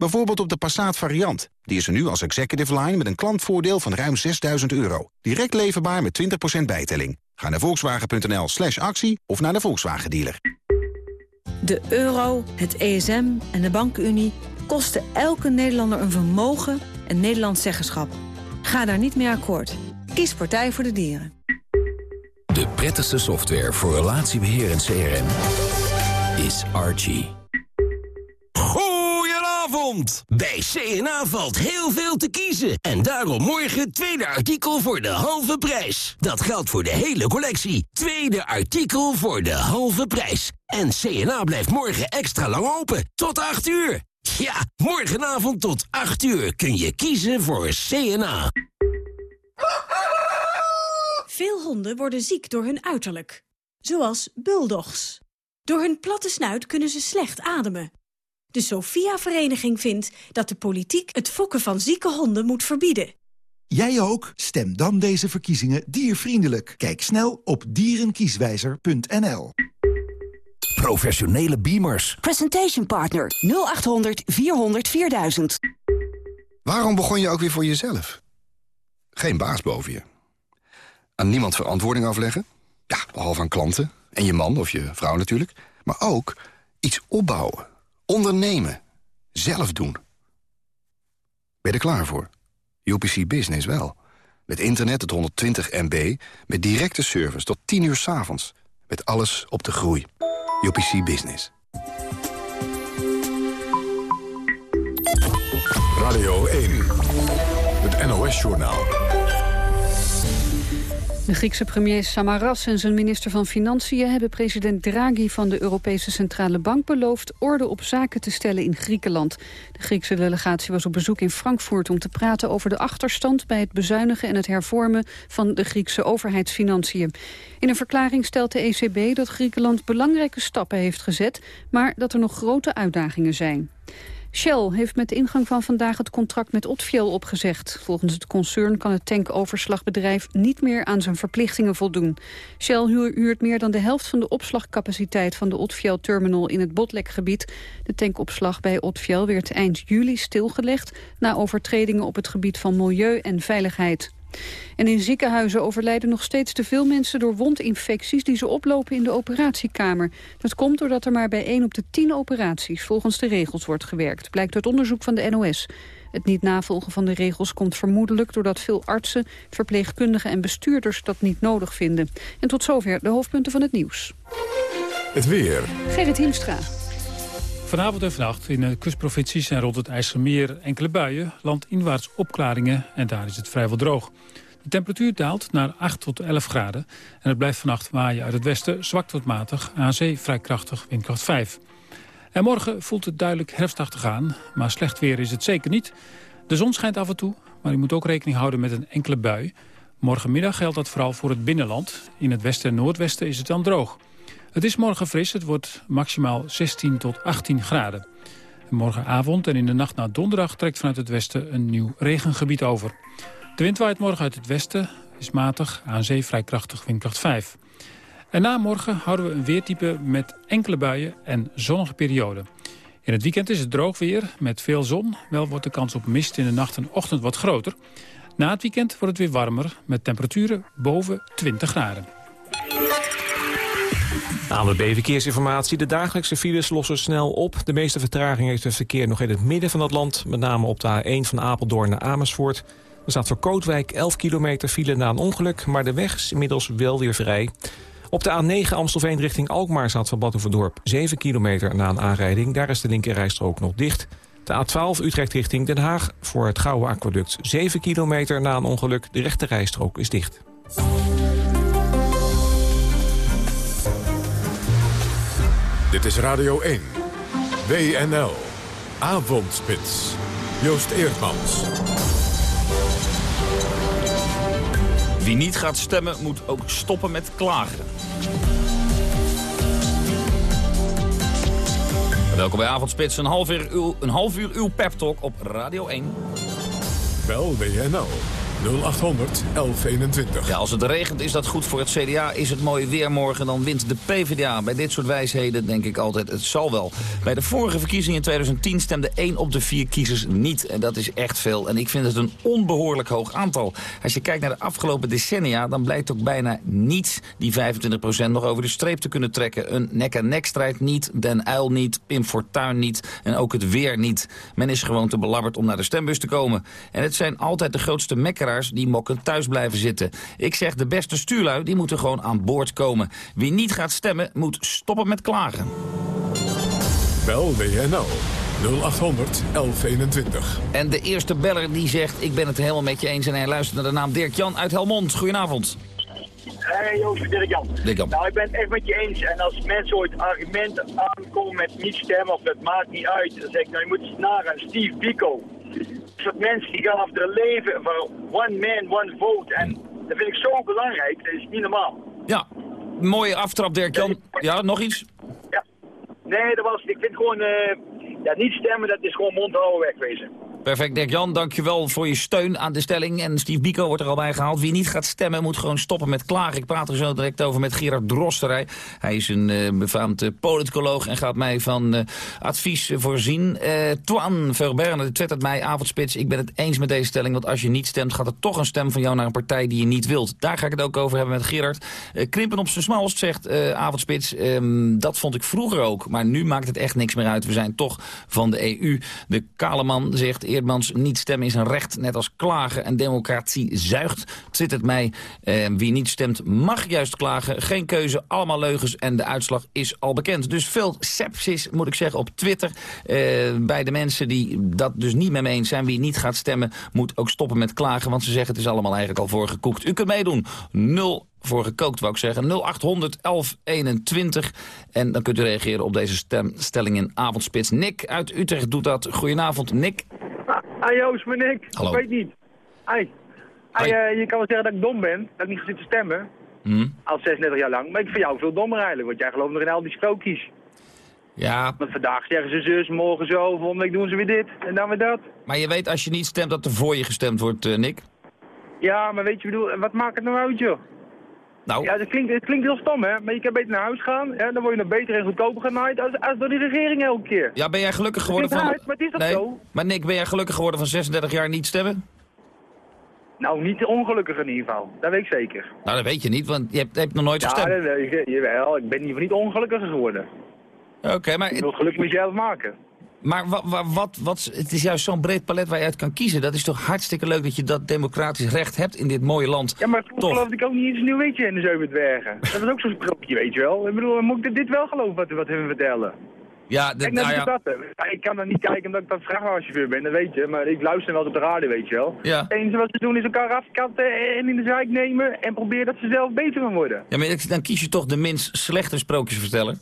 Bijvoorbeeld op de Passat variant. Die is er nu als executive line met een klantvoordeel van ruim 6000 euro. Direct leverbaar met 20% bijtelling. Ga naar volkswagen.nl slash actie of naar de Volkswagen dealer. De euro, het ESM en de bankenunie kosten elke Nederlander een vermogen en Nederlands zeggenschap. Ga daar niet mee akkoord. Kies Partij voor de Dieren. De prettigste software voor relatiebeheer en CRM is Archie. Bij CNA valt heel veel te kiezen. En daarom morgen tweede artikel voor de halve prijs. Dat geldt voor de hele collectie. Tweede artikel voor de halve prijs. En CNA blijft morgen extra lang open. Tot 8 uur. Ja, morgenavond tot 8 uur kun je kiezen voor CNA. Veel honden worden ziek door hun uiterlijk. Zoals bulldogs. Door hun platte snuit kunnen ze slecht ademen. De Sophia-vereniging vindt dat de politiek het fokken van zieke honden moet verbieden. Jij ook? Stem dan deze verkiezingen diervriendelijk. Kijk snel op dierenkieswijzer.nl. Professionele beamers. Presentation Partner 0800 400 4000. Waarom begon je ook weer voor jezelf? Geen baas boven je. Aan niemand verantwoording afleggen? Ja, behalve aan klanten. En je man of je vrouw natuurlijk. Maar ook iets opbouwen. Ondernemen. Zelf doen. Ben je er klaar voor? UPC Business wel. Met internet tot 120 MB. Met directe service tot 10 uur s avonds. Met alles op de groei. UPC Business. Radio 1. Het NOS-journaal. De Griekse premier Samaras en zijn minister van Financiën... hebben president Draghi van de Europese Centrale Bank beloofd... orde op zaken te stellen in Griekenland. De Griekse delegatie was op bezoek in Frankfurt... om te praten over de achterstand bij het bezuinigen en het hervormen... van de Griekse overheidsfinanciën. In een verklaring stelt de ECB dat Griekenland belangrijke stappen heeft gezet... maar dat er nog grote uitdagingen zijn. Shell heeft met ingang van vandaag het contract met Otfiel opgezegd. Volgens het concern kan het tankoverslagbedrijf niet meer aan zijn verplichtingen voldoen. Shell huurt meer dan de helft van de opslagcapaciteit van de Otfiel-terminal in het Botlekgebied. De tankopslag bij Otfiel werd eind juli stilgelegd na overtredingen op het gebied van milieu en veiligheid. En in ziekenhuizen overlijden nog steeds te veel mensen door wondinfecties die ze oplopen in de operatiekamer. Dat komt doordat er maar bij 1 op de 10 operaties volgens de regels wordt gewerkt, blijkt uit onderzoek van de NOS. Het niet navolgen van de regels komt vermoedelijk doordat veel artsen, verpleegkundigen en bestuurders dat niet nodig vinden. En tot zover de hoofdpunten van het nieuws. Het weer. Gerrit Hiemstra. Vanavond en vannacht in de kustprovincies en rond het IJsselmeer enkele buien, landinwaarts opklaringen en daar is het vrijwel droog. De temperatuur daalt naar 8 tot 11 graden en het blijft vannacht waaien uit het westen zwak tot matig, aan zee vrij krachtig, windkracht 5. En morgen voelt het duidelijk herfstachtig aan, maar slecht weer is het zeker niet. De zon schijnt af en toe, maar u moet ook rekening houden met een enkele bui. Morgenmiddag geldt dat vooral voor het binnenland. In het westen en noordwesten is het dan droog. Het is morgen fris, het wordt maximaal 16 tot 18 graden. morgenavond en in de nacht naar donderdag trekt vanuit het westen een nieuw regengebied over. De wind waait morgen uit het westen, is matig, aan zee vrij krachtig, windkracht 5. En na morgen houden we een weertype met enkele buien en zonnige perioden. In het weekend is het droog weer, met veel zon. Wel wordt de kans op mist in de nacht en ochtend wat groter. Na het weekend wordt het weer warmer, met temperaturen boven 20 graden. ANWB Verkeersinformatie. De dagelijkse files lossen snel op. De meeste vertraging heeft het verkeer nog in het midden van het land. Met name op de A1 van Apeldoorn naar Amersfoort. Er staat voor Kootwijk 11 kilometer file na een ongeluk. Maar de weg is inmiddels wel weer vrij. Op de A9 Amstelveen richting Alkmaar staat van Badhoevedorp 7 kilometer na een aanrijding. Daar is de linkerrijstrook nog dicht. De A12 Utrecht richting Den Haag voor het Gouden Aquaduct 7 kilometer na een ongeluk. De rechterrijstrook is dicht. Dit is Radio 1. WNL. Avondspits. Joost Eerdmans. Wie niet gaat stemmen moet ook stoppen met klagen. Welkom bij Avondspits, een half uur uw, een half uur uw pep talk op Radio 1. Bel WNL 0800 1121. Ja, als het regent is dat goed voor het CDA. Is het mooi weer morgen, dan wint de PvdA. Bij dit soort wijsheden denk ik altijd, het zal wel. Bij de vorige verkiezingen in 2010 stemde 1 op de 4 kiezers niet. En dat is echt veel. En ik vind het een onbehoorlijk hoog aantal. Als je kijkt naar de afgelopen decennia, dan blijkt ook bijna niets... die 25% nog over de streep te kunnen trekken. Een nek-en-nek-strijd niet, Den Uil niet, Pim Fortuyn niet... en ook het weer niet. Men is gewoon te belabberd om naar de stembus te komen. En het zijn altijd de grootste die mokken thuis blijven zitten. Ik zeg, de beste stuurlui die moeten gewoon aan boord komen. Wie niet gaat stemmen, moet stoppen met klagen. Bel WNL 0800 1121. En de eerste beller die zegt, ik ben het helemaal met je eens... en hij luistert naar de naam Dirk-Jan uit Helmond. Goedenavond. Hey Joost, Dirk Jan. Dirk. Nou, ik ben het echt met je eens. En als mensen ooit argumenten aankomen met niet stemmen of dat maakt niet uit, dan zeg ik, nou je moet eens nagaan. Steve Biko. Dat soort mensen die gaan de leven voor one man, one vote. En dat vind ik zo belangrijk, dat is niet normaal. Ja, mooie aftrap Dirk-Jan. Ja, nog iets? Ja. Nee, dat was, ik vind gewoon, eh, ja, niet stemmen, dat is gewoon mond houden wegwezen. Perfect, Dirk-Jan. Dankjewel voor je steun aan de stelling. En Steve Biko wordt er al bij gehaald. Wie niet gaat stemmen moet gewoon stoppen met klagen. Ik praat er zo direct over met Gerard Drosterij. Hij is een uh, befaamd uh, politicoloog en gaat mij van uh, advies voorzien. Uh, Twan Verberne twittert mij, avondspits. Ik ben het eens met deze stelling, want als je niet stemt... gaat er toch een stem van jou naar een partij die je niet wilt. Daar ga ik het ook over hebben met Gerard. Krimpen op zijn smalst, zegt avondspits. Um, dat vond ik vroeger ook, maar nu maakt het echt niks meer uit. We zijn toch van de EU. De kale man zegt Eerdmans, niet stemmen is een recht, net als klagen. En democratie zuigt. Twittert mij, eh, wie niet stemt mag juist klagen. Geen keuze, allemaal leugens en de uitslag is al bekend. Dus veel sepsis, moet ik zeggen, op Twitter. Eh, bij de mensen die dat dus niet met me eens zijn. Wie niet gaat stemmen, moet ook stoppen met klagen. Want ze zeggen het is allemaal eigenlijk al voorgekoekt. U kunt meedoen. 0 voor gekookt, wou ik zeggen. 0800 1121. En dan kunt u reageren op deze stem, stelling in Avondspits. Nick uit Utrecht doet dat. Goedenavond, Nick. Hi Joost, ben ik. Hallo. Ik weet niet. Hi. Hi, uh, je kan wel zeggen dat ik dom ben, dat ik niet ga zitten stemmen. Hmm. Al 36 jaar lang. Maar ik vind jou veel dommer eigenlijk, want jij gelooft nog in al die sprookjes. Ja. Want vandaag zeggen ze zus, morgen zo, volgende week doen ze weer dit en dan weer dat. Maar je weet als je niet stemt dat er voor je gestemd wordt, uh, Nick? Ja, maar weet je, bedoel, wat maakt het nou uit, joh? Nou. Ja, het klinkt, het klinkt heel stom, hè? Maar je kan beter naar huis gaan, hè? dan word je nog beter en goedkoper genaaid als, als door die regering elke keer. Ja, ben jij gelukkig geworden van... Uit, maar het is nee. zo? Maar Nick, ben jij gelukkig geworden van 36 jaar niet stemmen? Nou, niet ongelukkig in ieder geval. Dat weet ik zeker. Nou, dat weet je niet, want je hebt, hebt nog nooit ja, gestemd. Ja, dat weet ik. Jawel, ik ben in ieder geval niet ongelukkiger geworden. Oké, okay, maar... Je wilt geluk met jezelf maken. Maar wat, wat, wat, wat, het is juist zo'n breed palet waar je uit kan kiezen. Dat is toch hartstikke leuk dat je dat democratisch recht hebt in dit mooie land. Ja, maar vroeger geloofde ik ook niet eens een nieuw weetje in de Zeven Dwergen. Dat was ook zo'n sprookje, weet je wel. Ik bedoel, moet ik dit wel geloven wat, wat we vertellen? Ja, nou ja. Ik kan dan niet kijken omdat ik dan vrachtwagenchauffeur ben, dat weet je. Maar ik luister wel op de radio, weet je wel. Ja. Het enige wat ze doen is elkaar afkatten en in de zaak nemen en proberen dat ze zelf beter gaan worden. Ja, maar dan kies je toch de minst slechte sprookjesverteller?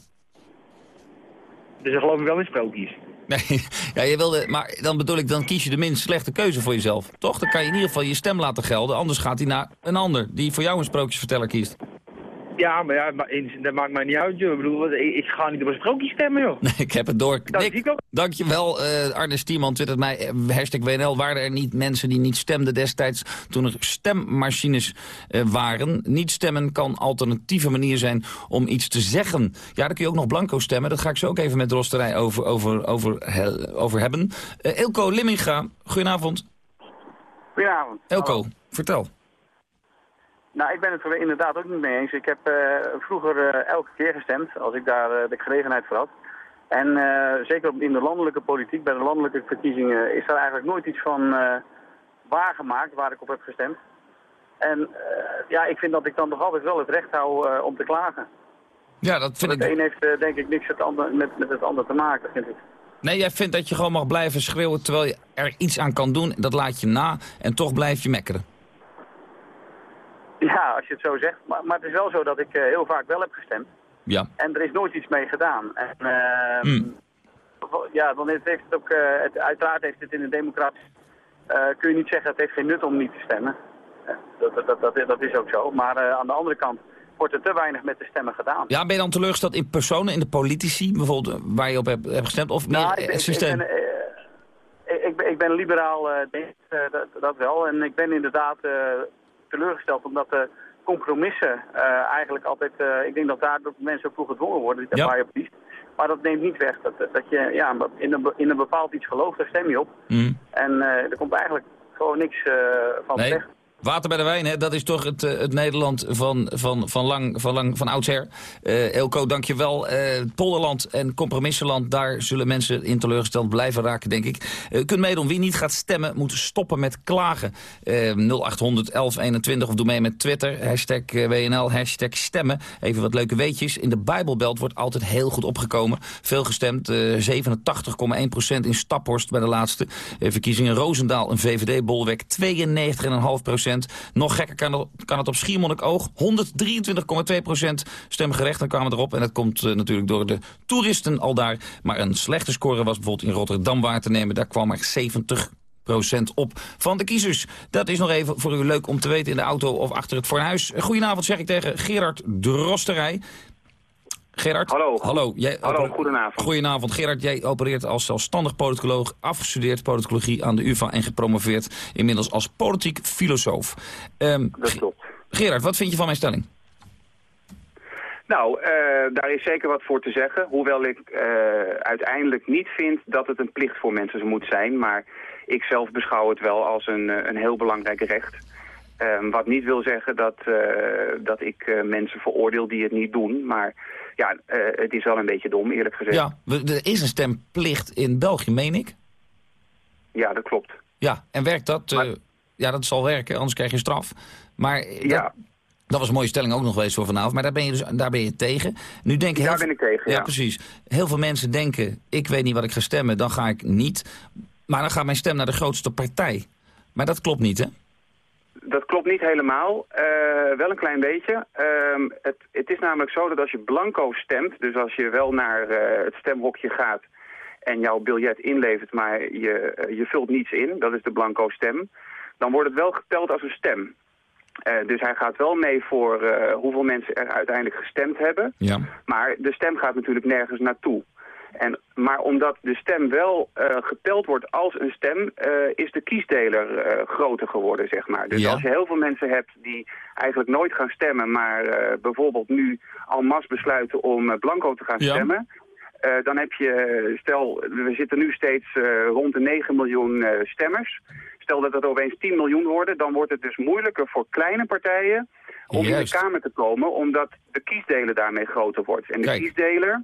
Dus dan geloof ik wel in sprookjes. Nee, ja, je wilde, maar dan bedoel ik, dan kies je de minst slechte keuze voor jezelf. Toch? Dan kan je in ieder geval je stem laten gelden. Anders gaat hij naar een ander die voor jou een sprookjesverteller kiest. Ja, maar ja, maar, dat maakt mij niet uit, joh. Ik bedoel, ik, ik ga niet op een sprookje stemmen, joh. Nee, ik heb het door. Dat Nick, zie ik ook. dankjewel, uh, Arne Stieman twittert mij, uh, hashtag WNL. Waren er niet mensen die niet stemden destijds toen er stemmachines uh, waren? Niet stemmen kan alternatieve manier zijn om iets te zeggen. Ja, dan kun je ook nog blanco stemmen. Dat ga ik zo ook even met Rosterij over, over, over, over hebben. Elko Limminga, goedenavond. Goedenavond. Elko, Hallo. vertel. Nou, ik ben het er inderdaad ook niet mee eens. Ik heb uh, vroeger uh, elke keer gestemd, als ik daar uh, de gelegenheid voor had. En zeker in de landelijke politiek, bij de landelijke verkiezingen, is daar eigenlijk nooit iets van waargemaakt waar ik op heb gestemd. En ja, ik vind dat ik dan toch altijd wel het recht hou om te klagen. Ja, dat vind Want ik... Het een heeft denk ik niks het ander, met, met het ander te maken, vind ik. Nee, jij vindt dat je gewoon mag blijven schreeuwen terwijl je er iets aan kan doen. Dat laat je na en toch blijf je mekkeren. Ja, als je het zo zegt. Maar, maar het is wel zo dat ik uh, heel vaak wel heb gestemd. Ja. En er is nooit iets mee gedaan. En, uh, mm. Ja, dan heeft het ook, uh, het, uiteraard heeft het in een democratie, kun je niet zeggen het heeft geen nut om niet te stemmen. Dat, dat, dat, dat, is ook zo. Maar aan de andere kant wordt er te weinig met de stemmen gedaan. Ja, ben je dan teleurgesteld in personen, in de politici, bijvoorbeeld waar je op hebt, hebt gestemd? Of meer nou, ik, het systeem? Ik ben, ik, ben- ik ben liberaal, eh, eh, dat, dat wel. En ik ben inderdaad eh, teleurgesteld omdat de compromissen eh, eigenlijk altijd... eh, ik denk dat daar dat mensen ook toe gedwongen worden, waar je op kiest. Maar dat neemt niet weg dat, dat je ja, in, een, in een bepaald iets gelooft, daar stem je op. Mm. En eh, er komt eigenlijk gewoon niks van Nee. terecht. Water bij de wijn, hè? dat is toch het, eh, het Nederland van, van, van, lang, van, lang, van oudsher. Eh Elko, dank je wel. Eh, Polderland en compromissenland, daar zullen mensen in teleurgesteld blijven raken, denk ik. Eh, u kunt meedoen. Wie niet gaat stemmen, moet stoppen met klagen. Eh 0800 1121 of doe mee met Twitter. Hashtag WNL, hashtag stemmen. Even wat leuke weetjes. In de Bijbelbelt wordt altijd heel goed opgekomen. Veel gestemd, eh 87,1% in Staphorst bij de laatste verkiezingen. Roosendaal, een VVD-bolwerk, 92,5 Nog gekker kan het, kan het op Schiermonnikoog, 123,2% stemgerechten kwamen erop. En dat komt eh, natuurlijk door de toeristen al daar. Maar een slechte score was bijvoorbeeld in Rotterdam waar te nemen. Daar kwam er 70% op van de kiezers. Dat is nog even voor u leuk om te weten in de auto of achter het fornuis. Goedenavond zeg ik tegen Gerard Drosterij. Gerard? Hallo. Hallo. Jij Hallo, oper- goedenavond. Goedenavond. Gerard, jij opereert als zelfstandig politicoloog, afgestudeerd politicologie aan de UvA en gepromoveerd inmiddels als politiek filosoof. Ehm, Dat klopt. Gerard, wat vind je van mijn stelling? Nou, eh, daar is zeker wat voor te zeggen. Hoewel ik eh, uiteindelijk niet vind dat het een plicht voor mensen moet zijn. Maar ik zelf beschouw het wel als een, eh, een heel belangrijk recht. Ehm, wat niet wil zeggen dat, dat ik mensen veroordeel die het niet doen. Maar ja, eh, het is wel een beetje dom, eerlijk gezegd. Ja, er is een stemplicht in België, meen ik. Ja, dat klopt. Ja, en werkt dat? eh, ja, dat zal werken, anders krijg je straf. Maar Ja. dat, dat was een mooie stelling ook nog geweest voor vanavond. Maar daar ben je, dus, daar ben je tegen. Nu denken Daar heel ben ik tegen, ja. precies. Heel veel mensen denken, ik weet niet wat ik ga stemmen, dan ga ik niet. Maar dan gaat mijn stem naar de grootste partij. Maar dat klopt niet, hè? Dat klopt niet helemaal. Eh, wel een klein beetje. Ehm, het, het is namelijk zo dat als je blanco stemt, dus als je wel naar eh, het stemhokje gaat en jouw biljet inlevert, maar je, eh, je vult niets in, dat is de blanco stem, dan wordt het wel geteld als een stem. Dus hij gaat wel mee voor hoeveel mensen er uiteindelijk gestemd hebben. Ja. Maar de stem gaat natuurlijk nergens naartoe. En, maar omdat de stem wel eh, geteld wordt als een stem, eh, is de kiesdeler eh, groter geworden, zeg maar. Dus Ja. als je heel veel mensen hebt die eigenlijk nooit gaan stemmen, maar bijvoorbeeld nu al mas besluiten om blanco te gaan Ja. stemmen, dan heb je, stel, we zitten nu steeds rond de 9 miljoen stemmers. Stel dat het opeens 10 miljoen worden, dan wordt het dus moeilijker voor kleine partijen om in de Kamer te komen, omdat de kiesdeler daarmee groter wordt. En de Kijk. kiesdeler,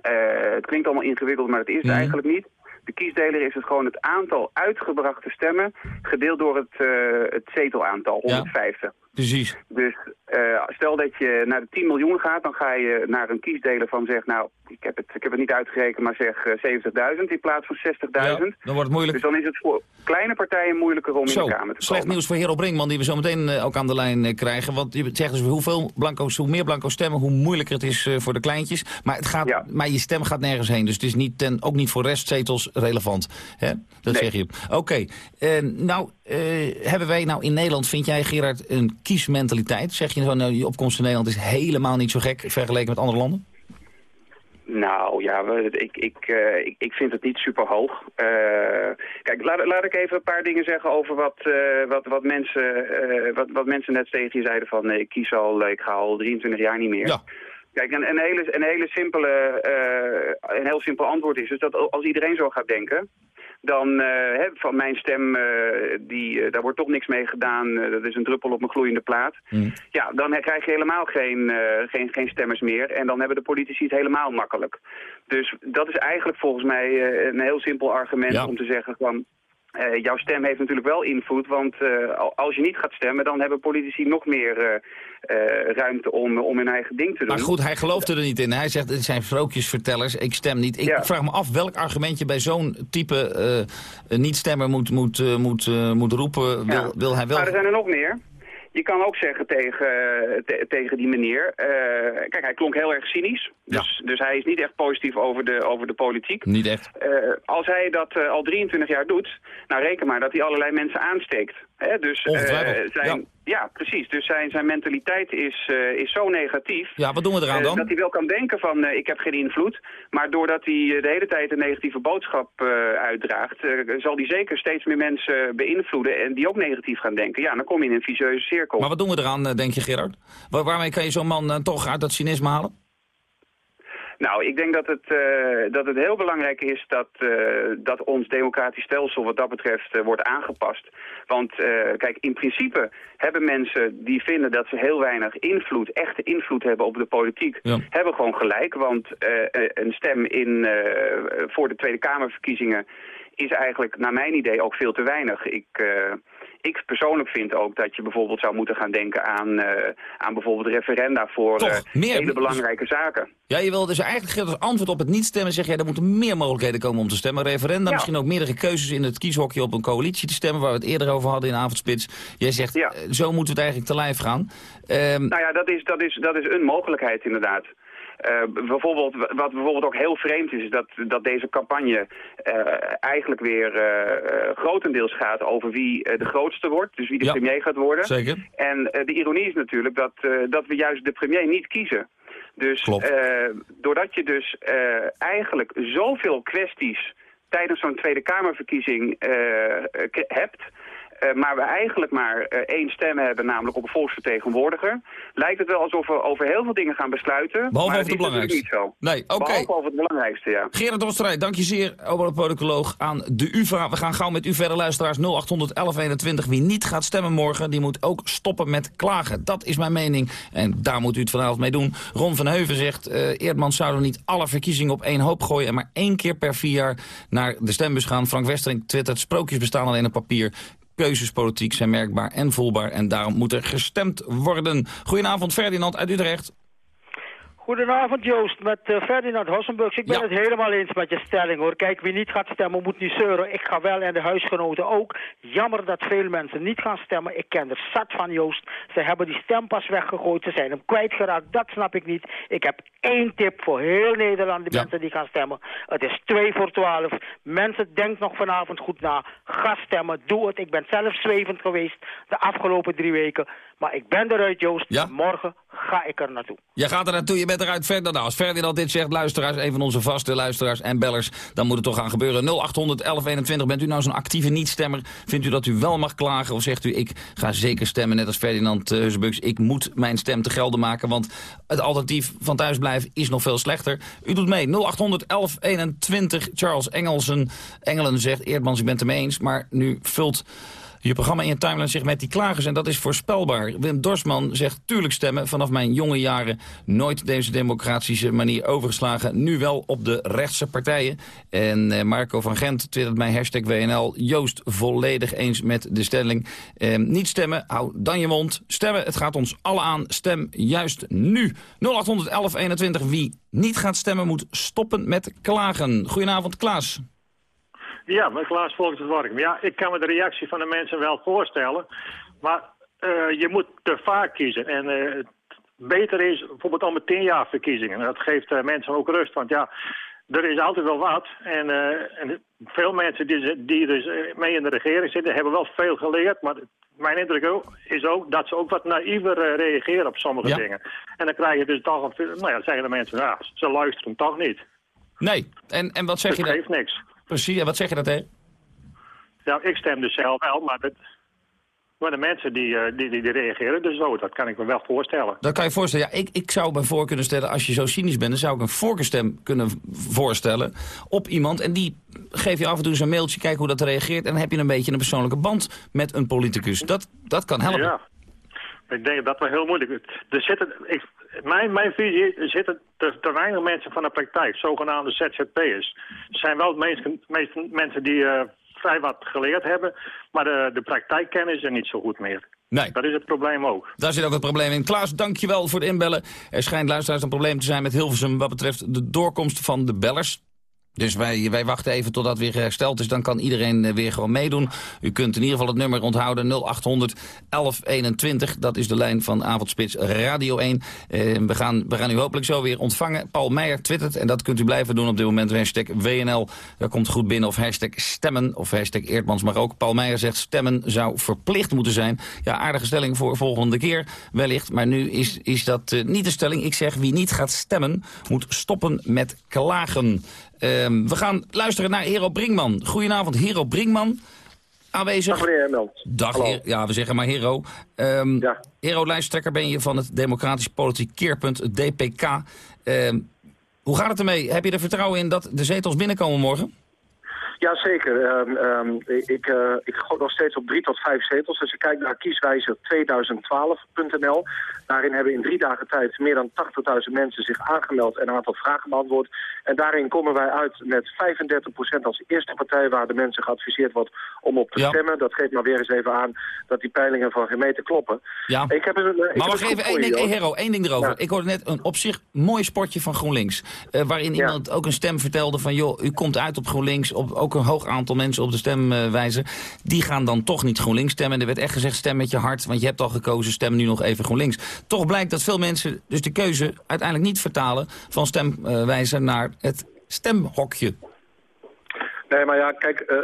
eh, het klinkt allemaal ingewikkeld, maar het is het Mhm. eigenlijk niet. De kiesdeler is het gewoon het aantal uitgebrachte stemmen gedeeld door het, eh, het zetelaantal, 150. Precies. Dus eh, stel dat je naar de 10 miljoen gaat, dan ga je naar een kiesdeler van zeg, nou, ik heb het, ik heb het niet uitgerekend, maar zeg eh, 70.000 in plaats van 60.000. Dan wordt het moeilijk. Dus dan is het voor kleine partijen moeilijker om Zo, in de Kamer te slecht komen. nieuws voor Hero Brinkman, die we zo meteen eh, ook aan de lijn eh, krijgen. Want je zegt dus hoeveel blanco's, hoe meer blanco stemmen, hoe moeilijker het is eh, voor de kleintjes. Maar, het gaat, maar je stem gaat nergens heen. Dus het is niet ten, ook niet voor restzetels relevant. Hè? Dat zeg je. Oké. Eh, nou, eh, hebben wij nou in Nederland, vind jij Gerard, een kiesmentaliteit? Zeg je van, nou, die opkomst in Nederland is helemaal niet zo gek vergeleken met andere landen? Nou ja, we- ik, ik, eh, ik, ik vind het niet super hoog. Eh, kijk, laat, laat ik even een paar dingen zeggen over wat, eh, wat, wat, mensen, wat, wat mensen net tegen je zeiden van nee, ik kies al, ik ga al 23 jaar niet meer. Kijk, een, een, hele, een hele simpele, een heel simpel antwoord is dus dat als iedereen zo gaat denken, dan hè, van mijn stem, eh, die, eh, daar wordt toch niks mee gedaan. dat is een druppel op mijn gloeiende plaat. Ja, dan krijg je helemaal geen, geen, geen stemmers meer. En dan hebben de politici het helemaal makkelijk. Dus dat is eigenlijk volgens mij een heel simpel argument om te zeggen van... jouw stem heeft natuurlijk wel invloed, want al- als je niet gaat stemmen... dan hebben politici nog meer ruimte om, om hun eigen ding te doen. Maar goed, hij geloofde er niet in. Hij zegt, het zijn sprookjesvertellers, ik stem niet. Ik vraag me af welk argument je bij zo'n type eh, niet-stemmer moet, moet, eh, moet, eh, moet roepen. Wil, Ja. wil hij wel... Maar er zijn er nog meer. Je kan ook zeggen tegen, te- tegen die meneer... eh, kijk, hij klonk heel erg cynisch. Dus, dus hij is niet echt positief over de, over de politiek. Niet echt. Eh, als hij dat eh, al 23 jaar doet, nou reken maar dat hij allerlei mensen aansteekt. Hè? Dus eh, zijn, Ja, precies. Dus zijn, zijn mentaliteit is, eh, is zo negatief. Ja, wat doen we eraan eh, dan? dat hij wel kan denken van eh, ik heb geen invloed. Maar doordat hij de hele tijd een negatieve boodschap uitdraagt... zal hij zeker steeds meer mensen beïnvloeden en die ook negatief gaan denken. Ja, dan kom je in een vicieuze cirkel. Maar wat doen we eraan, denk je Gerard? Waar- waarmee kan je zo'n man toch uit dat cynisme halen? Nou, ik denk dat het, eh, dat het heel belangrijk is dat, eh, dat ons democratisch stelsel wat dat betreft eh, wordt aangepast. Want kijk, in principe hebben mensen die vinden dat ze heel weinig invloed, echte invloed hebben op de politiek, hebben gewoon gelijk. Want een stem in, voor de Tweede Kamerverkiezingen is eigenlijk naar mijn idee ook veel te weinig. Ik, ik persoonlijk vind ook dat je bijvoorbeeld zou moeten gaan denken aan, eh, aan bijvoorbeeld referenda voor eh, meer- hele belangrijke zaken. Ja, je wil dus eigenlijk als antwoord op het niet stemmen zeg jij... er moeten meer mogelijkheden komen om te stemmen. Referenda, misschien ook meerdere keuzes in het kieshokje op een coalitie te stemmen... waar we het eerder over hadden in Avondspits. Jij zegt, eh, zo moeten we het eigenlijk te lijf gaan. Ehm, Nou ja, dat is, dat is, dat is een mogelijkheid inderdaad. Eh, bijvoorbeeld, wat bijvoorbeeld ook heel vreemd is, is dat, dat deze campagne eh, eigenlijk weer eh, grotendeels gaat over wie de grootste wordt, dus wie de Ja, premier gaat worden. zeker. En de ironie is natuurlijk dat, dat we juist de premier niet kiezen. Dus doordat je dus eigenlijk zoveel kwesties tijdens zo'n Tweede Kamerverkiezing hebt... eh, maar we eigenlijk maar eh, één stem hebben, namelijk op een volksvertegenwoordiger... lijkt het wel alsof we over heel veel dingen gaan besluiten. Behalve maar over het belangrijkste. niet zo. Nee, oké. Behalve over het belangrijkste, ja. Gerard Osterij, dank je zeer, oberpoliticoloog aan de UvA. We gaan gauw met u verder, luisteraars. 0800 1121. Wie niet gaat stemmen morgen, die moet ook stoppen met klagen. Dat is mijn mening. En daar moet u het vanavond mee doen. Ron van Heuven zegt, eh Eerdmans zouden niet alle verkiezingen op één hoop gooien... en maar één keer per vier jaar naar de stembus gaan. Frank Westering twittert, sprookjes bestaan alleen op papier. Keuzespolitiek zijn merkbaar en voelbaar en daarom moet er gestemd worden. Goedenavond, Ferdinand uit Utrecht. Goedenavond Joost, met eh, Ferdinand Hossenburgs. Ik ben het helemaal eens met je stelling hoor. Kijk, wie niet gaat stemmen moet niet zeuren. Ik ga wel en de huisgenoten ook. Jammer dat veel mensen niet gaan stemmen. Ik ken er zat van Joost. Ze hebben die stempas weggegooid. Ze zijn hem kwijtgeraakt. Dat snap ik niet. Ik heb één tip voor heel Nederland, die mensen die gaan stemmen. Het is 2 voor 12. Mensen, denk nog vanavond goed na. Ga stemmen, doe het. Ik ben zelf zwevend geweest de afgelopen drie weken. Maar ik ben eruit Joost. Morgen ga ik er naartoe. Je gaat er naartoe, je bent eruit verder. Nou, als Ferdinand dit zegt, luisteraars, een van onze vaste luisteraars en bellers, dan moet het toch gaan gebeuren. 0800 1121, bent u nou zo'n actieve niet-stemmer? Vindt u dat u wel mag klagen? Of zegt u, ik ga zeker stemmen, net als Ferdinand uh, Hussebuks, ik moet mijn stem te gelden maken, want het alternatief van thuisblijven is nog veel slechter. U doet mee, 0800 1121, Charles Engelsen. Engelen zegt, Eerdmans, ik ben het ermee eens, maar nu vult je programma in je timeline zich met die klagers en dat is voorspelbaar. Wim Dorsman zegt tuurlijk stemmen. Vanaf mijn jonge jaren nooit deze democratische manier overgeslagen. Nu wel op de rechtse partijen. En eh, Marco van Gent twittert mij hashtag WNL. Joost volledig eens met de stelling. Eh, niet stemmen, hou dan je mond. Stemmen, het gaat ons alle aan. Stem juist nu. 081121 wie niet gaat stemmen moet stoppen met klagen. Goedenavond Klaas. Ja, met Klaas volgt het warm. Ja, ik kan me de reactie van de mensen wel voorstellen. Maar uh, je moet te vaak kiezen. En uh, het beter is bijvoorbeeld om tien jaar verkiezingen. Dat geeft uh, mensen ook rust. Want ja, er is altijd wel wat. En, en veel mensen die, die dus mee in de regering zitten, hebben wel veel geleerd. Maar mijn indruk is ook dat ze ook wat naïver reageren op sommige ja. dingen. En dan krijg je dus toch, nou ja, zeggen de mensen, ja, ze luisteren toch niet. Nee, en, en wat zeg het je dan? geeft niks. Precies, en wat zeg je daar tegen? Ja, ik stem dus zelf wel, maar, dat, maar de mensen die, uh, die, die, die, reageren dus zo. Dat kan ik me wel voorstellen. Dat kan je voorstellen. Ja, ik, ik zou me voor kunnen stellen, als je zo cynisch bent... dan zou ik een voorkeurstem kunnen voorstellen op iemand. En die geef je af en toe zo'n mailtje, kijk hoe dat reageert... en dan heb je een beetje een persoonlijke band met een politicus. Dat, dat kan helpen. Ja, ik denk dat wel heel moeilijk is. Er zitten, ik, mijn, mijn visie, zitten te, te weinig mensen van de praktijk, zogenaamde ZZP'ers. Er zijn wel meeste, meeste mensen die uh, vrij wat geleerd hebben, maar de, de praktijkkennis is er niet zo goed meer. Nee. Dat is het probleem ook. Daar zit ook het probleem in. Klaas, dankjewel voor het inbellen. Er schijnt luisteraars een probleem te zijn met Hilversum wat betreft de doorkomst van de bellers. Dus wij, wij wachten even tot dat weer hersteld is. Dan kan iedereen eh, weer gewoon meedoen. U kunt in ieder geval het nummer onthouden 0800 1121. Dat is de lijn van Avondspits Radio 1. Eh, we, gaan, we gaan u hopelijk zo weer ontvangen. Paul Meijer twittert en dat kunt u blijven doen op dit moment. Hashtag WNL, dat komt goed binnen. Of hashtag stemmen of hashtag Eerdmans mag ook. Paul Meijer zegt stemmen zou verplicht moeten zijn. Ja, aardige stelling voor volgende keer wellicht. Maar nu is, is dat uh, niet de stelling. Ik zeg wie niet gaat stemmen moet stoppen met klagen. Ehm, we gaan luisteren naar Hero Brinkman. Goedenavond, Hero Brinkman. Aanwezig. Dag meneer. Dag, heer, ja, we zeggen maar Hero. Um, ja. Hero, lijsttrekker ben je van het Democratisch Politiek Keerpunt, het DPK. Um, hoe gaat het ermee? Heb je er vertrouwen in dat de zetels binnenkomen morgen? Jazeker. Um, um, ik, uh, ik gooi nog steeds op drie tot vijf zetels. Dus ik kijk naar kieswijzer 2012.nl. Daarin hebben in drie dagen tijd meer dan 80.000 mensen zich aangemeld en een aantal vragen beantwoord. En daarin komen wij uit met 35% als eerste partij waar de mensen geadviseerd wordt om op te stemmen. Dat geeft maar weer eens even aan dat die peilingen van gemeente kloppen. Ja. Ik heb een, ik maar wacht even, één ding, hey, Hero, één ding erover. Ik hoorde net een op zich mooi sportje van GroenLinks. Uh, waarin iemand ook een stem vertelde van, joh, u komt uit op GroenLinks, op, ook een hoog aantal mensen op de stemwijzer. Die gaan dan toch niet GroenLinks stemmen. En er werd echt gezegd, stem met je hart, want je hebt al gekozen, stem nu nog even GroenLinks. Toch blijkt dat veel mensen dus de keuze uiteindelijk niet vertalen van stemwijzer naar het stemhokje. Nee, maar ja, kijk, uh,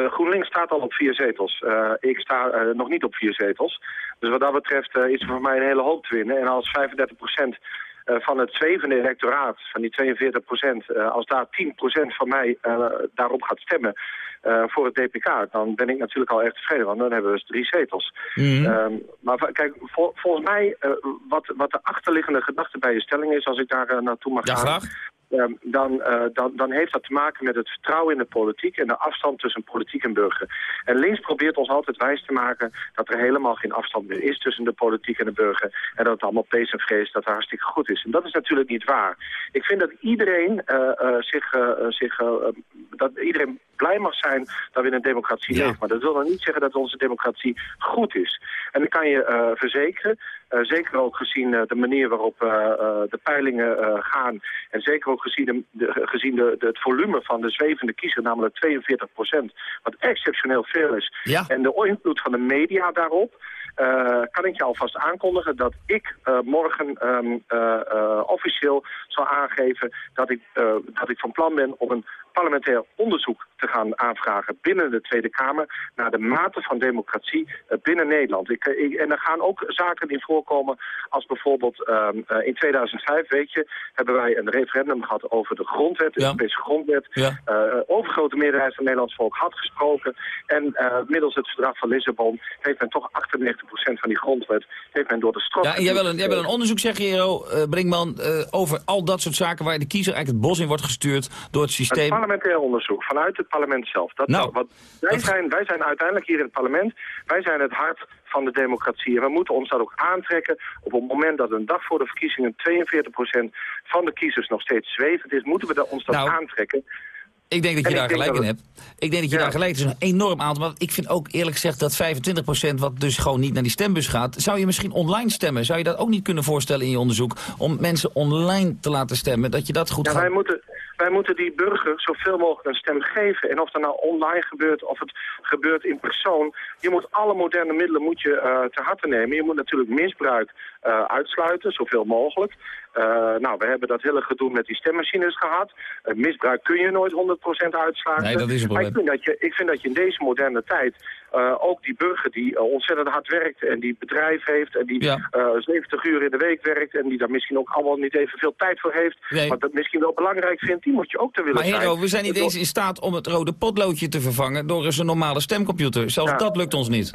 uh, GroenLinks staat al op vier zetels. ik sta nog niet op vier zetels. Dus wat dat betreft is er voor mij een hele hoop te winnen. En als 35 procent van het zwevende electoraat, van die 42 procent, als daar 10 procent van mij daarop gaat stemmen voor het DPK, dan ben ik natuurlijk al echt tevreden, want dan hebben we dus drie zetels. Mm -hmm. maar kijk, vol, volgens mij, wat, wat de achterliggende gedachte bij je stelling is, als ik daar naartoe mag ja, gaan... Graag. Ehm, dan, uh, dan, dan heeft dat te maken met het vertrouwen in de politiek en de afstand tussen politiek en burger. En links probeert ons altijd wijs te maken dat er helemaal geen afstand meer is tussen de politiek en de burger. En dat het allemaal pees en vrees, dat het hartstikke goed is. En dat is natuurlijk niet waar. Ik vind dat iedereen uh, uh, zich, zich dat iedereen blij mag zijn dat we in een democratie ja. leven. Maar dat wil dan niet zeggen dat onze democratie goed is. En dan kan je verzekeren uh, zeker ook gezien uh, de manier waarop uh, de peilingen gaan. En zeker ook gezien, de, de, gezien de, de, het volume van de zwevende kiezer, namelijk 42 procent. Wat exceptioneel veel is. Ja. En de invloed van de media daarop. kan ik je alvast aankondigen dat ik morgen um, officieel zal aangeven dat ik, dat ik van plan ben om een parlementair onderzoek te gaan aanvragen binnen de Tweede Kamer naar de mate van democratie uh, binnen Nederland. Ik, ik, en er gaan ook zaken in voorkomen als bijvoorbeeld um, uh, in 2005, weet je, hebben wij een referendum gehad over de grondwet, de ja. Europese grondwet. Ja. Uh, overgrote meerderheid van het Nederlands volk had gesproken en middels het verdrag van Lissabon heeft men toch 98% van die grondwet heeft men door de straf. Ja, en jij wil een, jij wil een onderzoek, zeg Hero Brinkman, over al dat soort zaken waar de kiezer eigenlijk het bos in wordt gestuurd door het systeem. Parlementair onderzoek vanuit het parlement zelf. Dat, nou, wat, wij, zijn, wij zijn uiteindelijk hier in het parlement, wij zijn het hart van de democratie. En we moeten ons dat ook aantrekken op het moment dat een dag voor de verkiezingen 42% van de kiezers nog steeds zwevend is, moeten we ons dat nou, aantrekken. Ik denk dat je en daar gelijk in hebt. Ik denk dat je ja. daar gelijk Het is een enorm aantal. Maar ik vind ook eerlijk gezegd dat 25% wat dus gewoon niet naar die stembus gaat... zou je misschien online stemmen? Zou je dat ook niet kunnen voorstellen in je onderzoek? Om mensen online te laten stemmen, dat je dat goed ja, gaat... Wij moeten, wij moeten die burger zoveel mogelijk een stem geven. En of dat nou online gebeurt of het gebeurt in persoon... je moet alle moderne middelen moet je, uh, te harte nemen. Je moet natuurlijk misbruik uh, uitsluiten, zoveel mogelijk. Uh, nou, we hebben dat hele gedoe met die stemmachines gehad. Misbruik kun je nooit 100% uitsluiten. Nee, dat is een maar ik vind dat je, ik vind dat je in deze moderne tijd uh, ook die burger die uh, ontzettend hard werkt en die bedrijf heeft en die ja. uh, 70 uur in de week werkt en die daar misschien ook allemaal niet even veel tijd voor heeft, nee. maar dat misschien wel belangrijk vindt, die moet je ook te willen maar zijn. Hero, we zijn niet eens in staat om het rode potloodje te vervangen door eens een normale stemcomputer. Zelfs ja. dat lukt ons niet.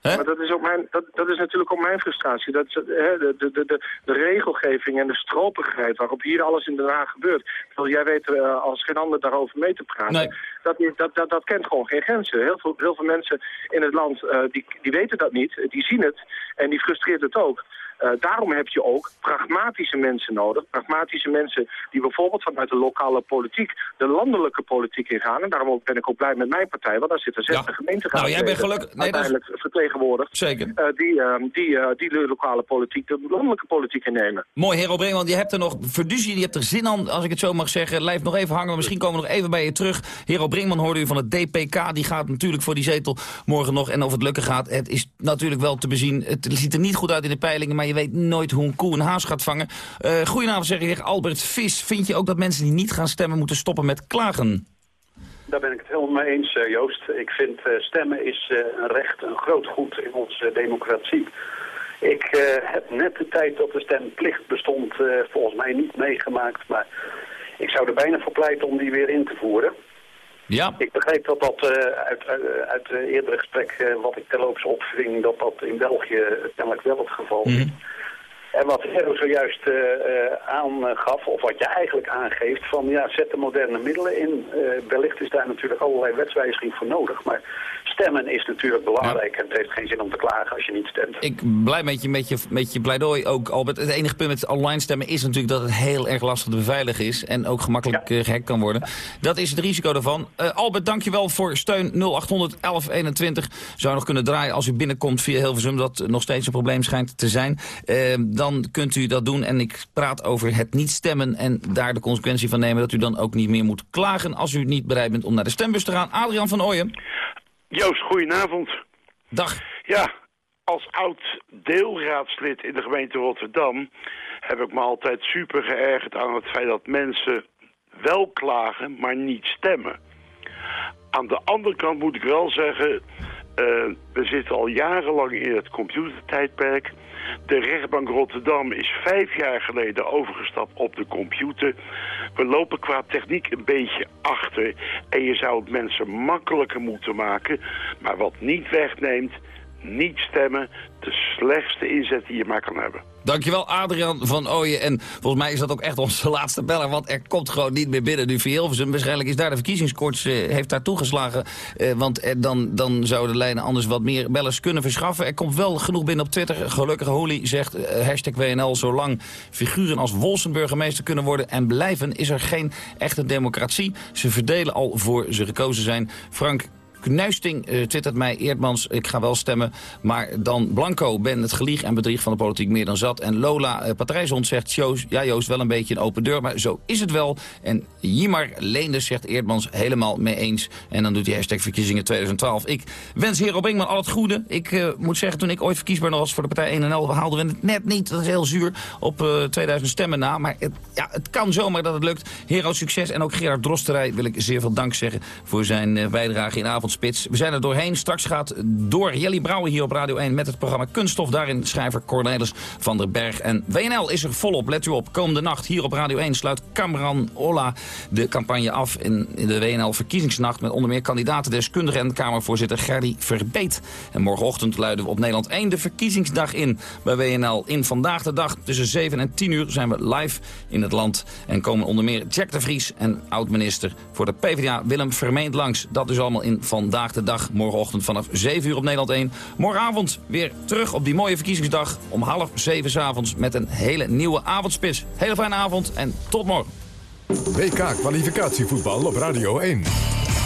He? Maar dat is, ook mijn, dat, dat is natuurlijk ook mijn frustratie. Dat, he, de, de, de, de, regelgeving en de stropigheid waarop hier alles in Den Haag gebeurt. Terwijl jij weet uh, als geen ander daarover mee te praten. Nee. Dat, dat, dat, dat kent gewoon geen grenzen. Heel veel, heel veel mensen in het land uh, die, die weten dat niet. Die zien het en die frustreert het ook. Eh, daarom heb je ook pragmatische mensen nodig. Pragmatische mensen die bijvoorbeeld vanuit de lokale politiek de landelijke politiek ingaan. En daarom ben ik ook blij met mijn partij, want daar zitten 60 ja. gemeenteraden nou, jij bent gelukkig, nee, uiteindelijk dat is... vertegenwoordigd. Zeker. Uh, die, uh, die, uh, die de lokale politiek, de landelijke politiek innemen. Mooi, Hero Breng, want je hebt er nog verduzie, je hebt er zin aan, als ik het zo mag zeggen. Blijf nog even hangen, misschien komen we nog even bij je terug. Hero Brinkman hoorde u van het DPK, die gaat natuurlijk voor die zetel morgen nog. En of het lukken gaat, het is natuurlijk wel te bezien. Het ziet er niet goed uit in de peilingen, maar je weet nooit hoe een koe een haas gaat vangen. Uh, goedenavond zeg ik, Albert Vis. Vind je ook dat mensen die niet gaan stemmen moeten stoppen met klagen? Daar ben ik het helemaal mee eens, Joost. Ik vind uh, stemmen is een recht, een groot goed in onze democratie. Ik heb net de tijd dat de stemplicht bestond volgens mij niet meegemaakt, maar ik zou er bijna voor pleiten om die weer in te voeren. Ja. Ik begreep dat dat uh, uit, uit, het eerdere gesprek uh, wat ik terloops opving, dat dat in België kennelijk wel het geval is. Mm. En wat Hero zojuist uh, aangaf, of wat je eigenlijk aangeeft, van ja, zet de moderne middelen in. wellicht is daar natuurlijk allerlei wetswijziging voor nodig, maar stemmen is natuurlijk belangrijk ja. en het heeft geen zin om te klagen als je niet stemt. Ik blij met je, met je, met je pleidooi ook, Albert. Het enige punt met online stemmen is natuurlijk dat het heel erg lastig te beveiligen is en ook gemakkelijk ja. gehackt kan worden. Dat is het risico daarvan. Uh, Albert, dankjewel voor steun 0800 1121. Zou nog kunnen draaien als u binnenkomt via Hilversum, dat nog steeds een probleem schijnt te zijn. Uh, dan kunt u dat doen en ik praat over het niet stemmen en daar de consequentie van nemen dat u dan ook niet meer moet klagen als u niet bereid bent om naar de stembus te gaan. Adrian van Ooyen. Joost, goedenavond. Dag. Ja, als oud deelraadslid in de gemeente Rotterdam heb ik me altijd super geërgerd aan het feit dat mensen wel klagen, maar niet stemmen. Aan de andere kant moet ik wel zeggen, uh, we zitten al jarenlang in het computertijdperk. De rechtbank Rotterdam is vijf jaar geleden overgestapt op de computer. We lopen qua techniek een beetje achter. En je zou het mensen makkelijker moeten maken. Maar wat niet wegneemt, niet stemmen, de slechtste inzet die je maar kan hebben. Dankjewel Adrian van Ooyen. En volgens mij is dat ook echt onze laatste beller. Want er komt gewoon niet meer binnen nu Hilversum. Waarschijnlijk is daar de verkiezingskoorts, uh, heeft daar toegeslagen. Uh, want er, dan, dan zouden de lijnen anders wat meer bellers kunnen verschaffen. Er komt wel genoeg binnen op Twitter. Gelukkige Holy zegt hashtag WNL. Zolang figuren als Wolsen burgemeester kunnen worden en blijven... is er geen echte democratie. Ze verdelen al voor ze gekozen zijn. Frank Knuisting uh, twittert mij, Eerdmans, ik ga wel stemmen. Maar dan Blanco, ben het gelieg en bedrieg van de politiek meer dan zat. En Lola uh, Patrijshond zegt, Joost, ja Joost, wel een beetje een open deur. Maar zo is het wel. En Jimar Leenders zegt Eerdmans helemaal mee eens. En dan doet hij hashtag verkiezingen 2012. Ik wens Hero al het goede. Ik uh, moet zeggen, toen ik ooit verkiesbaar was voor de partij 1NL... haalden we het net niet, dat is heel zuur, op 2000 stemmen na. Maar het, ja, het kan zomaar dat het lukt. Hero, succes. En ook Gerard Drosterij wil ik zeer veel dank zeggen... voor zijn bijdrage in avond Spits. We zijn er doorheen. Straks gaat door Jelly Brouwer hier op Radio 1 met het programma Kunststof. Daarin schrijver Cornelis van der Berg. En WNL is er volop. Let u op. Komende nacht hier op Radio 1 sluit Cameron Ola de campagne af in, de WNL verkiezingsnacht. Met onder meer kandidatendeskundige en Kamervoorzitter Gerdy Verbeet. En morgenochtend luiden we op Nederland 1 de verkiezingsdag in bij WNL. In Vandaag de Dag tussen 7 en 10 uur zijn we live in het land. En komen onder meer Jack de Vries en oud-minister voor de PvdA Willem Vermeend langs. Dat dus allemaal in Vandaag de Dag. Morgenochtend vanaf 7 uur op Nederland 1. Morgenavond weer terug op die mooie verkiezingsdag om half 7 s avonds met een hele nieuwe avondspits. Hele fijne avond en tot morgen. WK kwalificatievoetbal op Radio 1.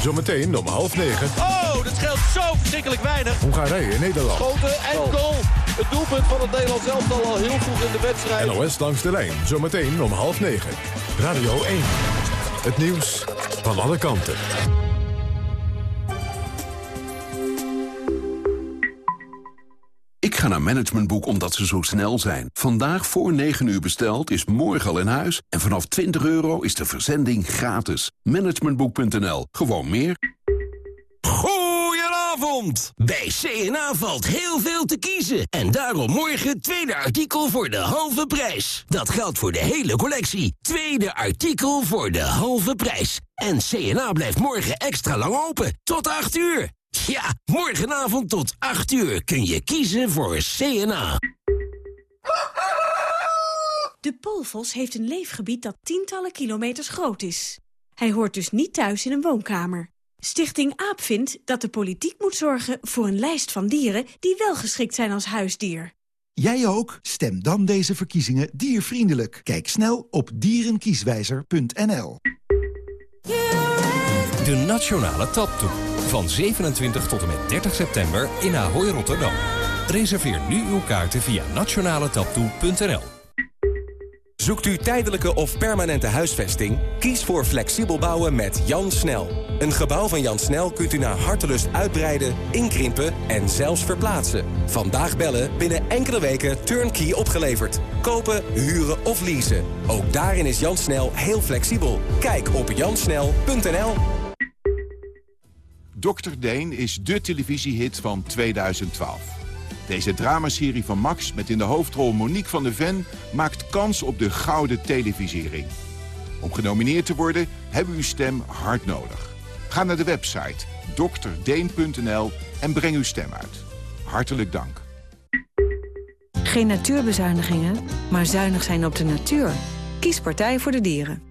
Zometeen om half negen. Oh, dat scheelt zo verschrikkelijk weinig. Hongarije, Nederland. Schoten en goal. Het doelpunt van het Nederlands elftal al heel vroeg in de wedstrijd. NOS langs de lijn. Zometeen om half negen. Radio 1. Het nieuws van alle kanten. Ik ga naar Managementboek omdat ze zo snel zijn. Vandaag voor 9 uur besteld is morgen al in huis. En vanaf 20 euro is de verzending gratis. Managementboek.nl. Gewoon meer. Goedenavond! Bij CNA valt heel veel te kiezen. En daarom morgen tweede artikel voor de halve prijs. Dat geldt voor de hele collectie. Tweede artikel voor de halve prijs. En CNA blijft morgen extra lang open. Tot 8 uur. Ja, morgenavond tot 8 uur kun je kiezen voor CNA. De Polvos heeft een leefgebied dat tientallen kilometers groot is. Hij hoort dus niet thuis in een woonkamer. Stichting AAP vindt dat de politiek moet zorgen voor een lijst van dieren... die wel geschikt zijn als huisdier. Jij ook? Stem dan deze verkiezingen diervriendelijk. Kijk snel op dierenkieswijzer.nl. De Nationale Taptoe. Van 27 tot en met 30 september in Ahoy Rotterdam. Reserveer nu uw kaarten via nationaletaptoe.nl. Zoekt u tijdelijke of permanente huisvesting? Kies voor flexibel bouwen met Jan Snel. Een gebouw van Jan Snel kunt u naar hartelust uitbreiden, inkrimpen en zelfs verplaatsen. Vandaag bellen, binnen enkele weken turnkey opgeleverd. Kopen, huren of leasen. Ook daarin is Jan Snel heel flexibel. Kijk op jansnel.nl. Dr. Deen is de televisiehit van 2012. Deze dramaserie van Max met in de hoofdrol Monique van de Ven... maakt kans op de gouden televisiering. Om genomineerd te worden hebben we uw stem hard nodig. Ga naar de website dokterdeen.nl en breng uw stem uit. Hartelijk dank. Geen natuurbezuinigingen, maar zuinig zijn op de natuur. Kies Partij voor de Dieren.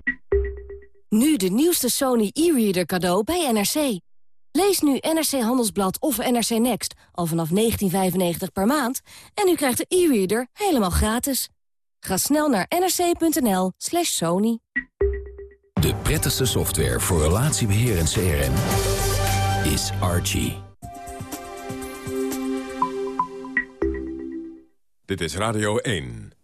Nu de nieuwste Sony e-reader cadeau bij NRC. Lees nu NRC Handelsblad of NRC Next al vanaf 19,95 per maand... en u krijgt de e-reader helemaal gratis. Ga snel naar nrc.nl slash sony. De prettigste software voor relatiebeheer en CRM is Archie. Dit is Radio 1.